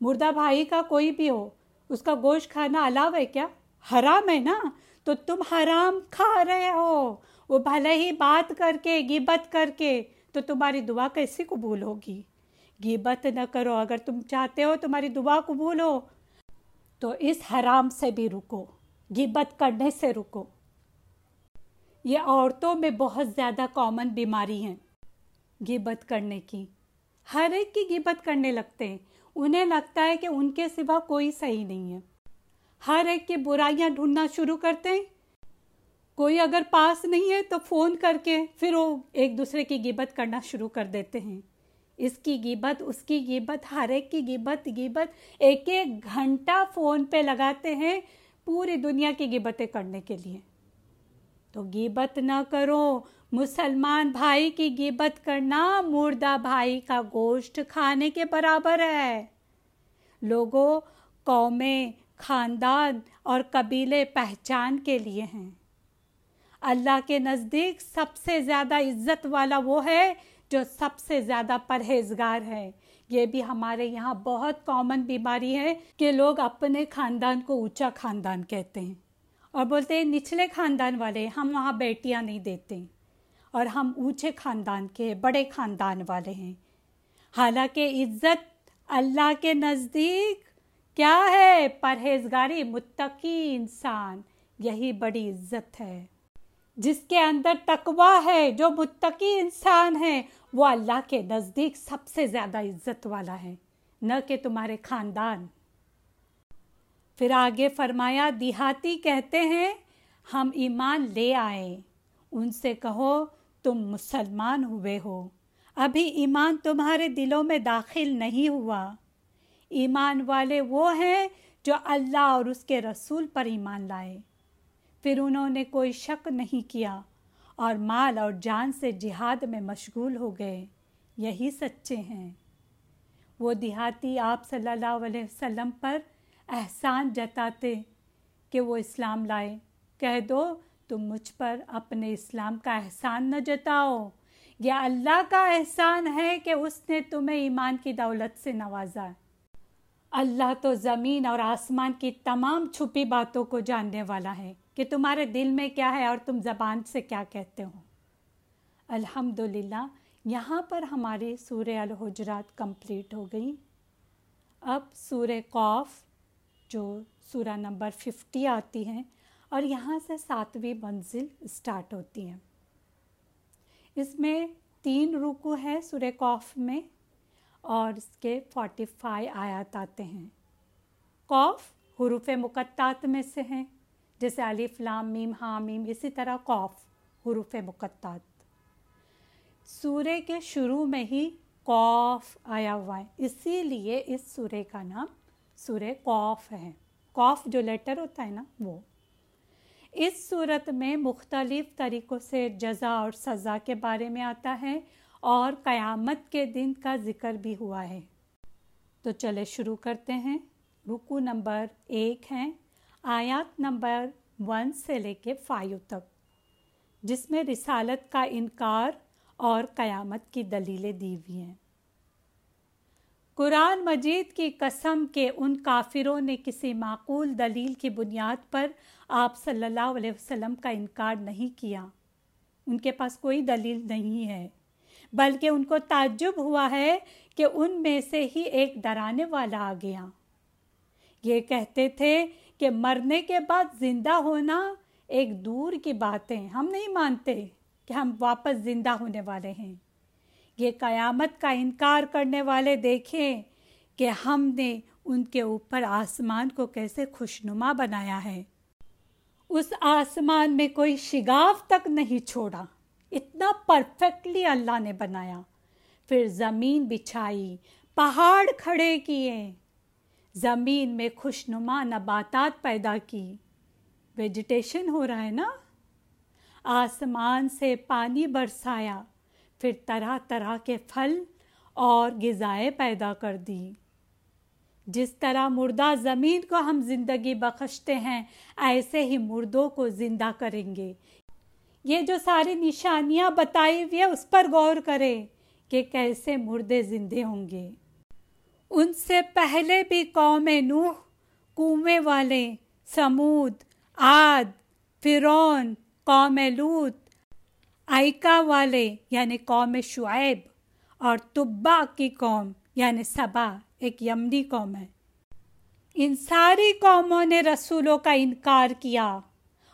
Speaker 1: مردہ بھائی کا کوئی بھی ہو، اس کا گوشت کھانا الاؤ ہے کیا؟ حرام ہے نا؟ تو تم حرام کھا رہے ہو۔ وہ بھلے ہی بات کر کے گیبت کر کے تو تمہاری دعا کیسے قبول ہوگی؟ گیبت نہ کرو، اگر تم چاہتے ہو تمہاری دعا قبول ہو، تو اس حرام سے بھی رکو گیبت کرنے سے رکو۔ یہ عورتوں میں بہت زیادہ کامن بیماری ہیں گیبت کرنے کی۔ ہر ایک کی گیبت کرنے لگتے ہیں، انہیں لگتا ہے کہ ان کے سوا کوئی صحیح نہیں ہے۔ ہر ایک کی برائیاں ڈھونڈنا شروع کرتے ہیں کوئی اگر پاس نہیں ہے تو فون کر کے پھر وہ ایک دوسرے کی گیبت کرنا شروع کر دیتے ہیں۔ اس کی گیبت اس کی گیبت ہر ایک کی گیبت گیبت ایک ایک گھنٹہ فون پہ لگاتے ہیں پوری دنیا کی گیبتیں کرنے کے لیے۔ تو گیبت نہ کرو، مسلمان بھائی کی گیبت کرنا مردہ بھائی کا گوشت کھانے کے برابر ہے۔ لوگوں، قومیں، خاندان اور قبیلے پہچان کے لیے ہیں۔ اللہ کے نزدیک سب سے زیادہ عزت والا وہ ہے جو سب سے زیادہ پرہیزگار ہے۔ یہ بھی ہمارے یہاں بہت کامن بیماری ہے کہ لوگ اپنے خاندان کو اونچا خاندان کہتے ہیں اور بولتے ہیں نچلے خاندان والے ہم وہاں بیٹیاں نہیں دیتے اور ہم اونچے خاندان کے بڑے خاندان والے ہیں۔ حالانکہ عزت اللہ کے نزدیک کیا ہے؟ پرہیزگاری، متقی انسان، یہی بڑی عزت ہے۔ جس کے اندر تقوا ہے، جو متقی انسان ہے وہ اللہ کے نزدیک سب سے زیادہ عزت والا ہے نہ کہ تمہارے خاندان۔ پھر آگے فرمایا، دیہاتی کہتے ہیں، ہم ایمان لے آئے، ان سے کہو، تم مسلمان ہوئے ہو۔ ابھی ایمان تمہارے دلوں میں داخل نہیں ہوا۔ ایمان والے وہ ہیں جو اللہ اور اس کے رسول پر ایمان لائے۔ پھر انہوں نے کوئی شک نہیں کیا اور مال اور جان سے جہاد میں مشغول ہو گئے۔ یہی سچے ہیں۔ وہ دیہاتی آپ صلی اللہ علیہ وسلم پر احسان جتاتے کہ وہ اسلام لائے۔ کہہ دو، تم مجھ پر اپنے اسلام کا احسان نہ جتاؤ۔ یہ اللہ کا احسان ہے کہ اس نے تمہیں ایمان کی دولت سے نوازا۔ اللہ تو زمین اور آسمان کی تمام چھپی باتوں کو جاننے والا ہے۔ کہ تمہارے دل میں کیا ہے اور تم زبان سے کیا کہتے ہو؟ الحمد للہ یہاں پر ہماری سورہ الحجرات کمپلیٹ ہو گئی۔ اب سورہ قوف جو سورہ نمبر ففٹی آتی ہیں اور یہاں سے ساتویں منزل اسٹارٹ ہوتی ہیں اس میں تین رکو ہے سورہ قوف میں، اور اس کے فورٹی فائیو آیات آتے ہیں۔ قوف حروف مقطعات میں سے ہیں۔ جیسے الف، لام، میم ہاں میم، اسی طرح قوف حروف مقطعات۔ سورے کے شروع میں ہی قوف آیا ہوا ہے۔ اسی لیے اس سورے کا نام سورہ قوف ہے۔ قوف جو لیٹر ہوتا ہے نا، وہ۔ اس صورت میں مختلف طریقوں سے جزا اور سزا کے بارے میں آتا ہے اور قیامت کے دن کا ذکر بھی ہوا ہے۔ تو چلے شروع کرتے ہیں۔ رکو نمبر ایک ہیں آیات نمبر ون سے لے کے فائیو تک، جس میں رسالت کا انکار اور قیامت کی دلیلیں دی ہوئی ہیں۔ قرآن مجید کی قسم کے ان کافروں نے کسی معقول دلیل کی بنیاد پر آپ صلی اللہ علیہ وسلم کا انکار نہیں کیا۔ ان کے پاس کوئی دلیل نہیں ہے، بلکہ ان کو تعجب ہوا ہے کہ ان میں سے ہی ایک ڈرانے والا آ گیا۔ یہ کہتے تھے کہ مرنے کے بعد زندہ ہونا ایک دور کی بات ہے۔ ہم نہیں مانتے کہ ہم واپس زندہ ہونے والے ہیں۔ یہ قیامت کا انکار کرنے والے دیکھیں کہ ہم نے ان کے اوپر آسمان کو کیسے خوشنما بنایا ہے۔ اس آسمان میں کوئی شگاف تک نہیں چھوڑا۔ اتنا پرفیکٹلی اللہ نے بنایا۔ پھر زمین بچھائی، پہاڑ کھڑے کیے۔ زمین میں خوشنما نباتات پیدا کی۔ ویجیٹیشن ہو رہا ہے نا؟ آسمان سے پانی برسایا۔ پھر طرح طرح کے پھل اور غذائیں پیدا کر دی۔ جس طرح مردہ زمین کو ہم زندگی بخشتے ہیں، ایسے ہی مردوں کو زندہ کریں گے۔ یہ جو ساری نشانیاں بتائی ہوئی ہے اس پر غور کرے کہ کیسے مردے زندے ہوں گے۔ ان سے پہلے بھی قوم نوح، کنویں والے سمود آد فرون قوم لوت آئکا والے یعنی قوم شعیب اور طبا کی قوم یعنی صبا ایک یمنی قوم ہے۔ ان ساری قوموں نے رسولوں کا انکار کیا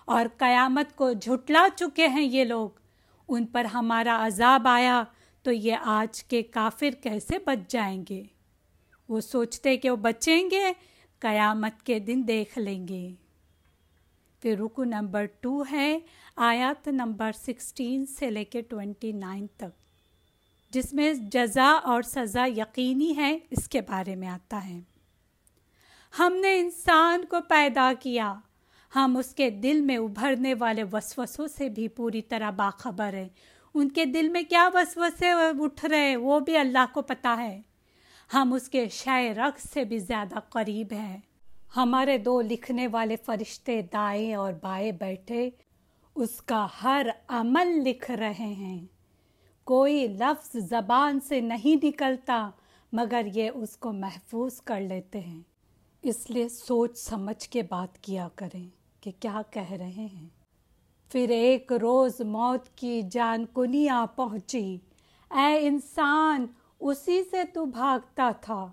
Speaker 1: اور قیامت کو جھٹلا چکے ہیں یہ لوگ۔ ان پر ہمارا عذاب آیا تو یہ آج کے کافر کیسے بچ جائیں گے؟ وہ سوچتے کہ وہ بچیں گے، قیامت کے دن دیکھ لیں گے۔ پھر رکو نمبر ٹو ہے آیات نمبر سکسٹین سے لے کے ٹوینٹی نائن تک، جس میں جزا اور سزا یقینی ہے، اس کے بارے میں آتا ہے۔ ہم نے انسان کو پیدا کیا، ہم اس کے دل میں ابھرنے والے وسوسوں سے بھی پوری طرح باخبر ہیں۔ ان کے دل میں کیا وسوسے اٹھ رہے وہ بھی اللہ کو پتہ ہے۔ ہم اس کے شے رقص سے بھی زیادہ قریب ہیں۔ ہمارے دو لکھنے والے فرشتے دائیں اور بائیں بیٹھے، اس کا ہر عمل لکھ رہے ہیں۔ کوئی لفظ زبان سے نہیں نکلتا، مگر یہ اس کو محفوظ کر لیتے ہیں۔ اس لیے سوچ سمجھ کے بات کیا کریں کہ کیا کہہ رہے ہیں۔ پھر ایک روز موت کی جان کنیا پہنچی۔ اے انسان اسی سے تو بھاگتا تھا۔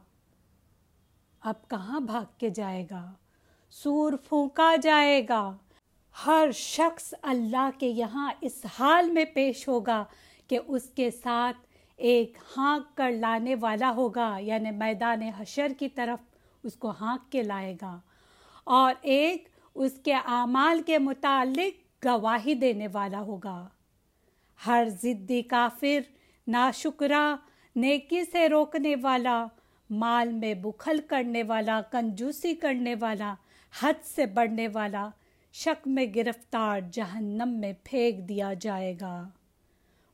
Speaker 1: اب کہاں بھاگ کے جائے گا؟ سور پھونکا جائے گا۔ ہر شخص اللہ کے یہاں اس حال میں پیش ہوگا کہ اس کے ساتھ ایک ہانک کر لانے والا ہوگا یعنی میدان حشر کی طرف اس کو ہانک کے لائے گا۔ اور ایک اس کے اعمال کے متعلق گواہی دینے والا ہوگا۔ ہر ضدی کافر ناشکرا نیکی سے روکنے والا، مال میں بخل کرنے والا، کنجوسی کرنے والا، حد سے بڑھنے والا، شک میں گرفتار جہنم میں پھینک دیا جائے گا۔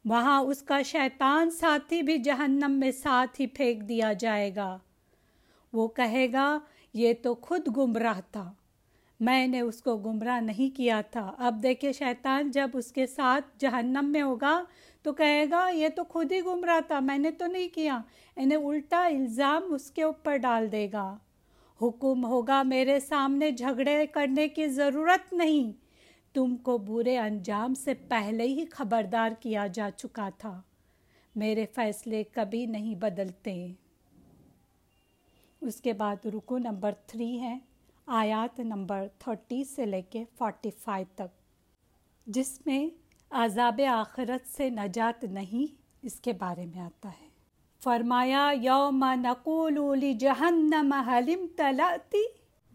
Speaker 1: وہاں اس کا شیطان ساتھی بھی جہنم میں ساتھ ہی پھینک دیا جائے گا۔ وہ کہے گا، یہ تو خود گمراہ تھا۔ میں نے اس کو گمراہ نہیں کیا تھا۔ اب دیکھے شیطان جب اس کے ساتھ جہنم میں ہوگا تو کہے گا، یہ تو خود ہی گمراہ تھا، میں نے تو نہیں کیا۔ انہیں الٹا الزام اس کے اوپر ڈال دے گا۔ حکم ہوگا میرے سامنے جھگڑے کرنے کی ضرورت نہیں۔ تم کو برے انجام سے پہلے ہی خبردار کیا جا چکا تھا۔ میرے فیصلے کبھی نہیں بدلتے۔ اس کے بعد رکو نمبر تھری ہے۔ آیات نمبر تھرٹی سے لے کے فورٹی فائیو تک۔ جس میں عذاب آخرت سے نجات نہیں، اس کے بارے میں آتا ہے۔ فرمایا، یوم نقول جہنم حلم تلاتی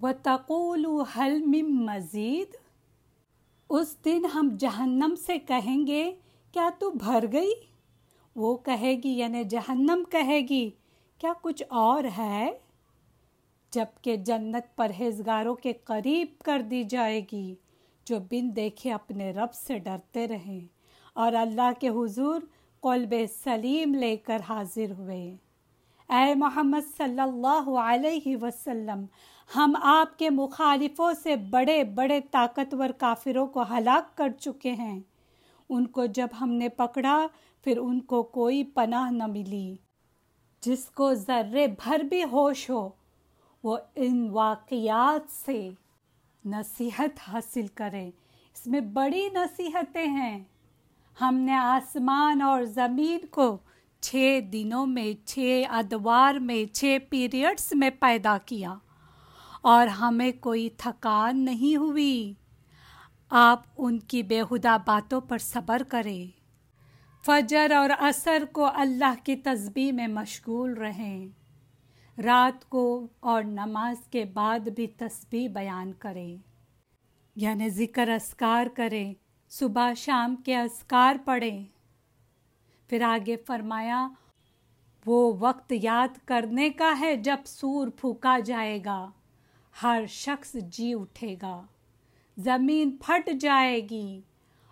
Speaker 1: و تقول حلم مزید؟ اس دن ہم جہنم سے کہیں گے، کیا تو بھر گئی؟ وہ کہے گی یعنی جہنم کہے گی، کیا کچھ اور ہے؟ جبکہ جنت پرہیزگاروں کے قریب کر دی جائے گی، جو بن دیکھے اپنے رب سے ڈرتے رہیں اور اللہ کے حضور قلب سلیم لے کر حاضر ہوئے۔ اے محمد صلی اللہ علیہ وسلم، ہم آپ کے مخالفوں سے بڑے بڑے طاقتور کافروں کو ہلاک کر چکے ہیں۔ ان کو جب ہم نے پکڑا، پھر ان کو کوئی پناہ نہ ملی۔ جس کو ذرے بھر بھی ہوش ہو وہ ان واقعات سے نصیحت حاصل کرے اس میں بڑی نصیحتیں ہیں۔ ہم نے آسمان اور زمین کو چھ دنوں میں، چھ ادوار میں، چھ پیریڈس میں پیدا کیا اور ہمیں کوئی تھکان نہیں ہوئی۔ آپ ان کی بےحدہ باتوں پر صبر کریں۔ فجر اور عصر کو اللہ کی تسبیح میں مشغول رہیں۔ رات کو اور نماز کے بعد بھی تسبیح بیان کریں۔ یعنی ذکر اسکار کریں، صبح شام کے اسکار پڑھیں۔ پھر آگے فرمایا، وہ وقت یاد کرنے کا ہے جب سور پھونکا جائے گا، ہر شخص جی اٹھے گا، زمین پھٹ جائے گی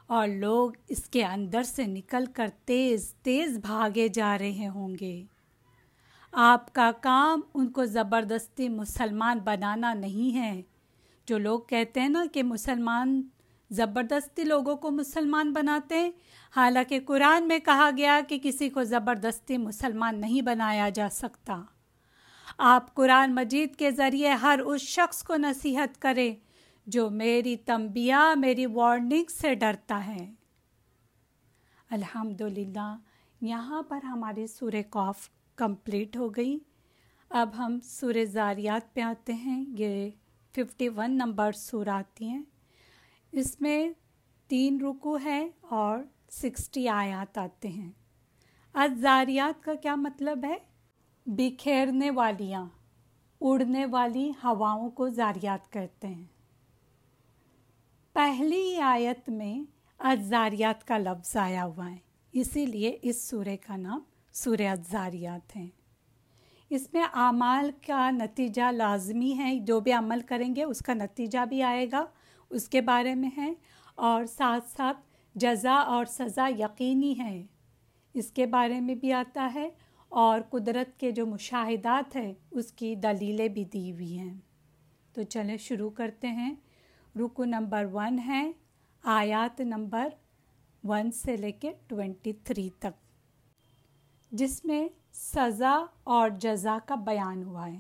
Speaker 1: اور لوگ اس کے اندر سے نکل کر تیز تیز بھاگے جا رہے ہوں گے۔ آپ کا کام ان کو زبردستی مسلمان بنانا نہیں ہے۔ جو لوگ کہتے ہیں نا کہ مسلمان زبردستی لوگوں کو مسلمان بناتے ہیں، حالانکہ قرآن میں کہا گیا کہ کسی کو زبردستی مسلمان نہیں بنایا جا سکتا۔ آپ قرآن مجید کے ذریعے ہر اس شخص کو نصیحت کریں جو میری تنبیہ، میری وارننگ سے ڈرتا ہے۔ الحمد للہ یہاں پر ہماری سور قوف کمپلیٹ ہو گئی۔ اب ہم سور زاریات پہ آتے ہیں۔ یہ ففٹی ون نمبر سور آتی ہیں۔ اس میں تین رکو ہے اور سکسٹی آیات آتے ہیں۔ ازاریات کا کیا مطلب ہے؟ بکھیرنے والیاں، اڑنے والی ہواؤں کو زاریات کہتے ہیں۔ پہلی آیت میں ازاریات کا لفظ آیا ہوا ہے۔ اسی لیے اس سورے کا نام سورہ ازاریات ہیں۔ اس میں اعمال کا نتیجہ لازمی ہے، جو بھی عمل کریں گے، اس کا نتیجہ بھی آئے گا، اس کے بارے میں ہے۔ اور ساتھ ساتھ جزا اور سزا یقینی ہے، اس کے بارے میں بھی آتا ہے۔ اور قدرت کے جو مشاہدات ہیں، اس کی دلیلیں بھی دی ہوئی ہیں۔ تو چلیں شروع کرتے ہیں۔ رکو نمبر ون ہے، آیات نمبر ون سے لے کے ٹوینٹی تھری تک۔ جس میں سزا اور جزا کا بیان ہوا ہے۔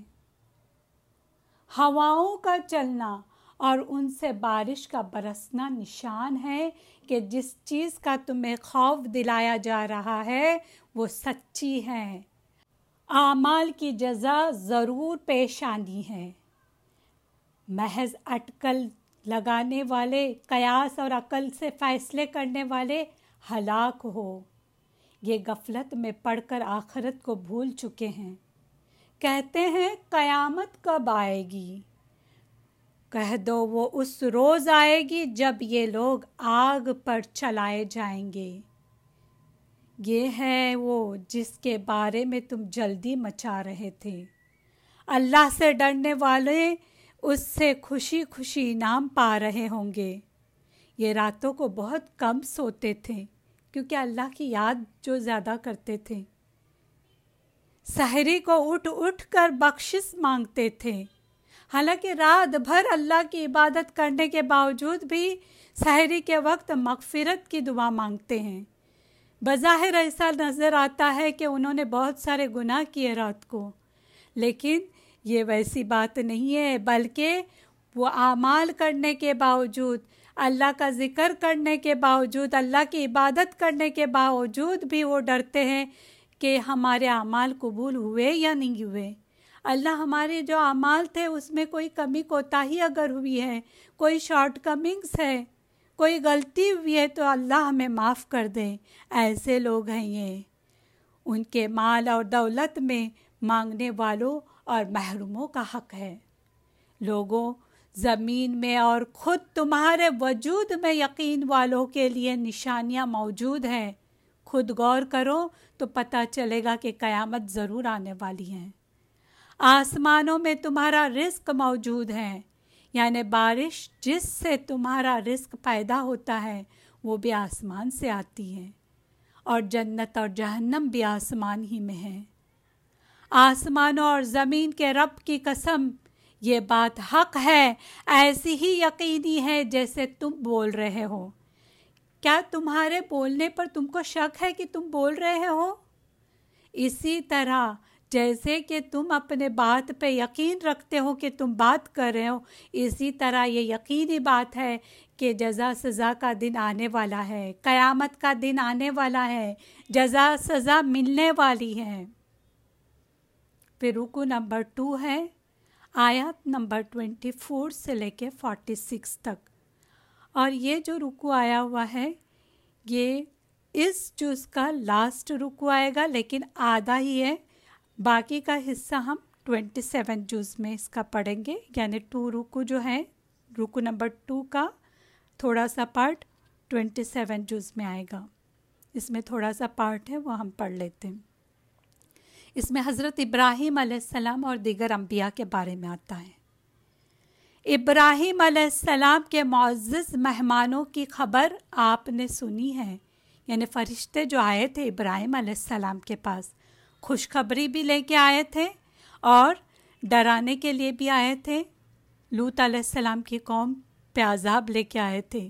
Speaker 1: ہواؤں کا چلنا اور ان سے بارش کا برسنا نشان ہے کہ جس چیز کا تمہیں خوف دلایا جا رہا ہے، وہ سچی ہے۔ اعمال کی جزا ضرور پیش آنی ہے۔ محض اٹکل لگانے والے، قیاس اور عقل سے فیصلے کرنے والے ہلاک ہو۔ یہ غفلت میں پڑھ کر آخرت کو بھول چکے ہیں۔ کہتے ہیں، قیامت کب آئے گی؟ کہہ دو، وہ اس روز آئے گی جب یہ لوگ آگ پر چلائے جائیں گے۔ یہ ہے وہ جس کے بارے میں تم جلدی مچا رہے تھے۔ اللہ سے ڈرنے والے اس سے خوشی خوشی نام پا رہے ہوں گے۔ یہ راتوں کو بہت کم سوتے تھے۔ کیونکہ اللہ کی یاد جو زیادہ کرتے تھے۔ سحری کو اٹھ اٹھ کر بخشش مانگتے تھے۔ حالانکہ رات بھر اللہ کی عبادت کرنے کے باوجود بھی سحری کے وقت مغفرت کی دعا مانگتے ہیں۔ بظاہر ایسا نظر آتا ہے کہ انہوں نے بہت سارے گناہ کیے رات کو۔ لیکن یہ ویسی بات نہیں ہے، بلکہ وہ اعمال کرنے کے باوجود اللہ کا ذکر کرنے کے باوجود، اللہ کی عبادت کرنے کے باوجود بھی وہ ڈرتے ہیں کہ ہمارے اعمال قبول ہوئے یا نہیں ہوئے۔ اللہ ہمارے جو اعمال تھے، اس میں کوئی کمی، کوتاہی اگر ہوئی ہے، کوئی شارٹ کمنگس ہے، کوئی غلطی ہوئی ہے، تو اللہ ہمیں معاف کر دیں ایسے لوگ ہیں یہ۔ ان کے مال اور دولت میں مانگنے والوں اور محروموں کا حق ہے۔ لوگوں زمین میں اور خود تمہارے وجود میں یقین والوں کے لیے نشانیاں موجود ہیں۔ خود غور کرو تو پتہ چلے گا کہ قیامت ضرور آنے والی ہیں۔ آسمانوں میں تمہارا رزق موجود ہے۔ یعنی بارش جس سے تمہارا رزق پیدا ہوتا ہے، وہ بھی آسمان سے آتی ہے۔ اور جنت اور جہنم بھی آسمان ہی میں ہے آسمانوں اور زمین کے رب کی قسم یہ بات حق ہے، ایسی ہی یقینی ہے جیسے تم بول رہے ہو۔ کیا تمہارے بولنے پر تم کو شک ہے کہ تم بول رہے ہو؟ اسی طرح جیسے کہ تم اپنے بات پہ یقین رکھتے ہو کہ تم بات کر رہے ہو، اسی طرح یہ یقینی بات ہے کہ جزا سزا کا دن آنے والا ہے، قیامت کا دن آنے والا ہے، جزا سزا ملنے والی ہے۔ پھر رکو نمبر ٹو ہے۔ آیات نمبر ٹوینٹی فور سے لے کے فورٹی سکس تک۔ اور یہ جو رکو آیا ہوا ہے، یہ اس جز کا لاسٹ رکو آئے گا، لیکن آدھا ہی ہے۔ باقی کا حصہ ہم ٹوینٹی سیون جز میں اس کا پڑھیں گے۔ یعنی ٹو رکو جو ہے رکو نمبر ٹو کا تھوڑا سا پارٹ ٹوینٹی سیون جز میں آئے گا۔ اس میں تھوڑا سا پارٹ ہے، وہ ہم پڑھ لیتے ہیں۔ اس میں حضرت ابراہیم علیہ السلام اور دیگر انبیاء کے بارے میں آتا ہے۔ ابراہیم علیہ السلام کے معزز مہمانوں کی خبر آپ نے سنی ہے۔ یعنی فرشتے جو آئے تھے ابراہیم علیہ السلام کے پاس، خوشخبری بھی لے کے آئے تھے اور ڈرانے کے لیے بھی آئے تھے۔ لوت علیہ السلام کی قوم پہ عذاب لے کے آئے تھے۔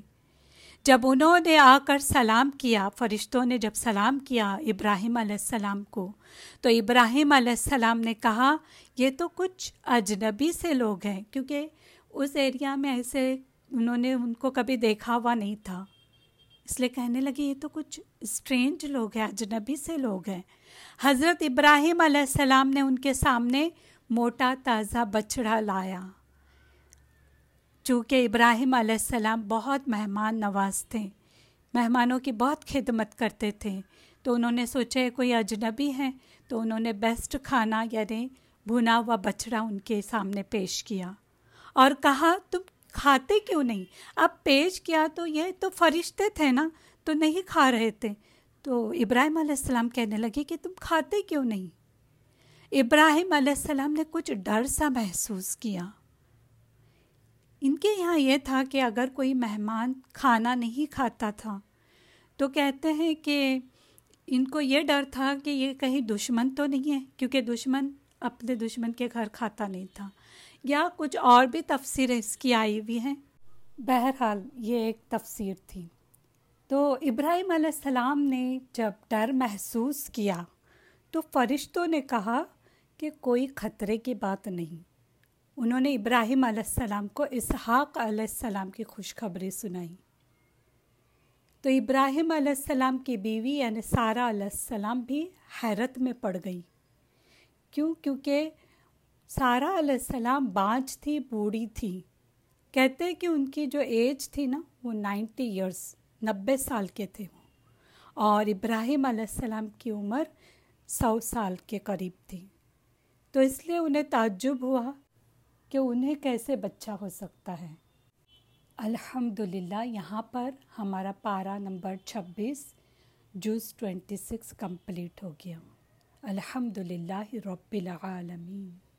Speaker 1: جب انہوں نے آ کر سلام کیا، فرشتوں نے جب سلام کیا ابراہیم علیہ السلام کو، تو ابراہیم علیہ السلام نے کہا، یہ تو کچھ اجنبی سے لوگ ہیں، کیونکہ اس ایریا میں ایسے انہوں نے ان کو کبھی دیکھا ہوا نہیں تھا۔ اس لیے کہنے لگے، یہ تو کچھ اسٹرینج لوگ ہیں، اجنبی سے لوگ ہیں۔ حضرت ابراہیم علیہ السلام نے ان کے سامنے موٹا تازہ بچڑا لایا۔ چونکہ ابراہیم علیہ السلام بہت مہمان نواز تھے، مہمانوں کی بہت خدمت کرتے تھے۔ تو انہوں نے سوچا کوئی اجنبی ہیں؟ تو انہوں نے بیسٹ کھانا یعنی بھنا ہوا بچڑا ان کے سامنے پیش کیا اور کہا، تم کھاتے کیوں نہیں؟ اب پیش کیا تو یہ تو فرشتے تھے نا، تو نہیں کھا رہے تھے۔ تو ابراہیم علیہ السلام کہنے لگے کہ تم کھاتے کیوں نہیں؟ ابراہیم علیہ السلام نے کچھ ڈر سا محسوس کیا۔ ان کے یہاں یہ تھا کہ اگر کوئی مہمان کھانا نہیں کھاتا تھا، تو کہتے ہیں کہ ان کو یہ ڈر تھا کہ یہ کہیں دشمن تو نہیں ہے، کیونکہ دشمن اپنے دشمن کے گھر کھاتا نہیں تھا۔ یا کچھ اور بھی تفسیریں اس کی آئی ہوئی ہیں۔ بہرحال یہ ایک تفسیر تھی۔ تو ابراہیم علیہ السلام نے جب ڈر محسوس کیا، تو فرشتوں نے کہا کہ کوئی خطرے کی بات نہیں۔ انہوں نے ابراہیم علیہ السلام کو اسحاق علیہ السلام کی خوشخبری سنائی۔ تو ابراہیم علیہ السلام کی بیوی یعنی سارا علیہ السلام بھی حیرت میں پڑ گئی۔ کیوں؟ کیونکہ سارا علیہ السلام بانچ تھی، بوڑھی تھی۔ کہتے کہ ان کی جو ایج تھی نا، وہ نائنٹی ایئرس نبے سال کے تھے وہ۔ اور ابراہیم علیہ السلام کی عمر سو سال کے قریب تھی۔ تو اس لیے انہیں تعجب ہوا کہ انہیں کیسے بچہ ہو سکتا ہے۔ الحمد للہ یہاں پر ہمارا پارا نمبر چھبیس جوس ٹوینٹی سکس کمپلیٹ ہو گیا۔ الحمد للہ رب العالمین۔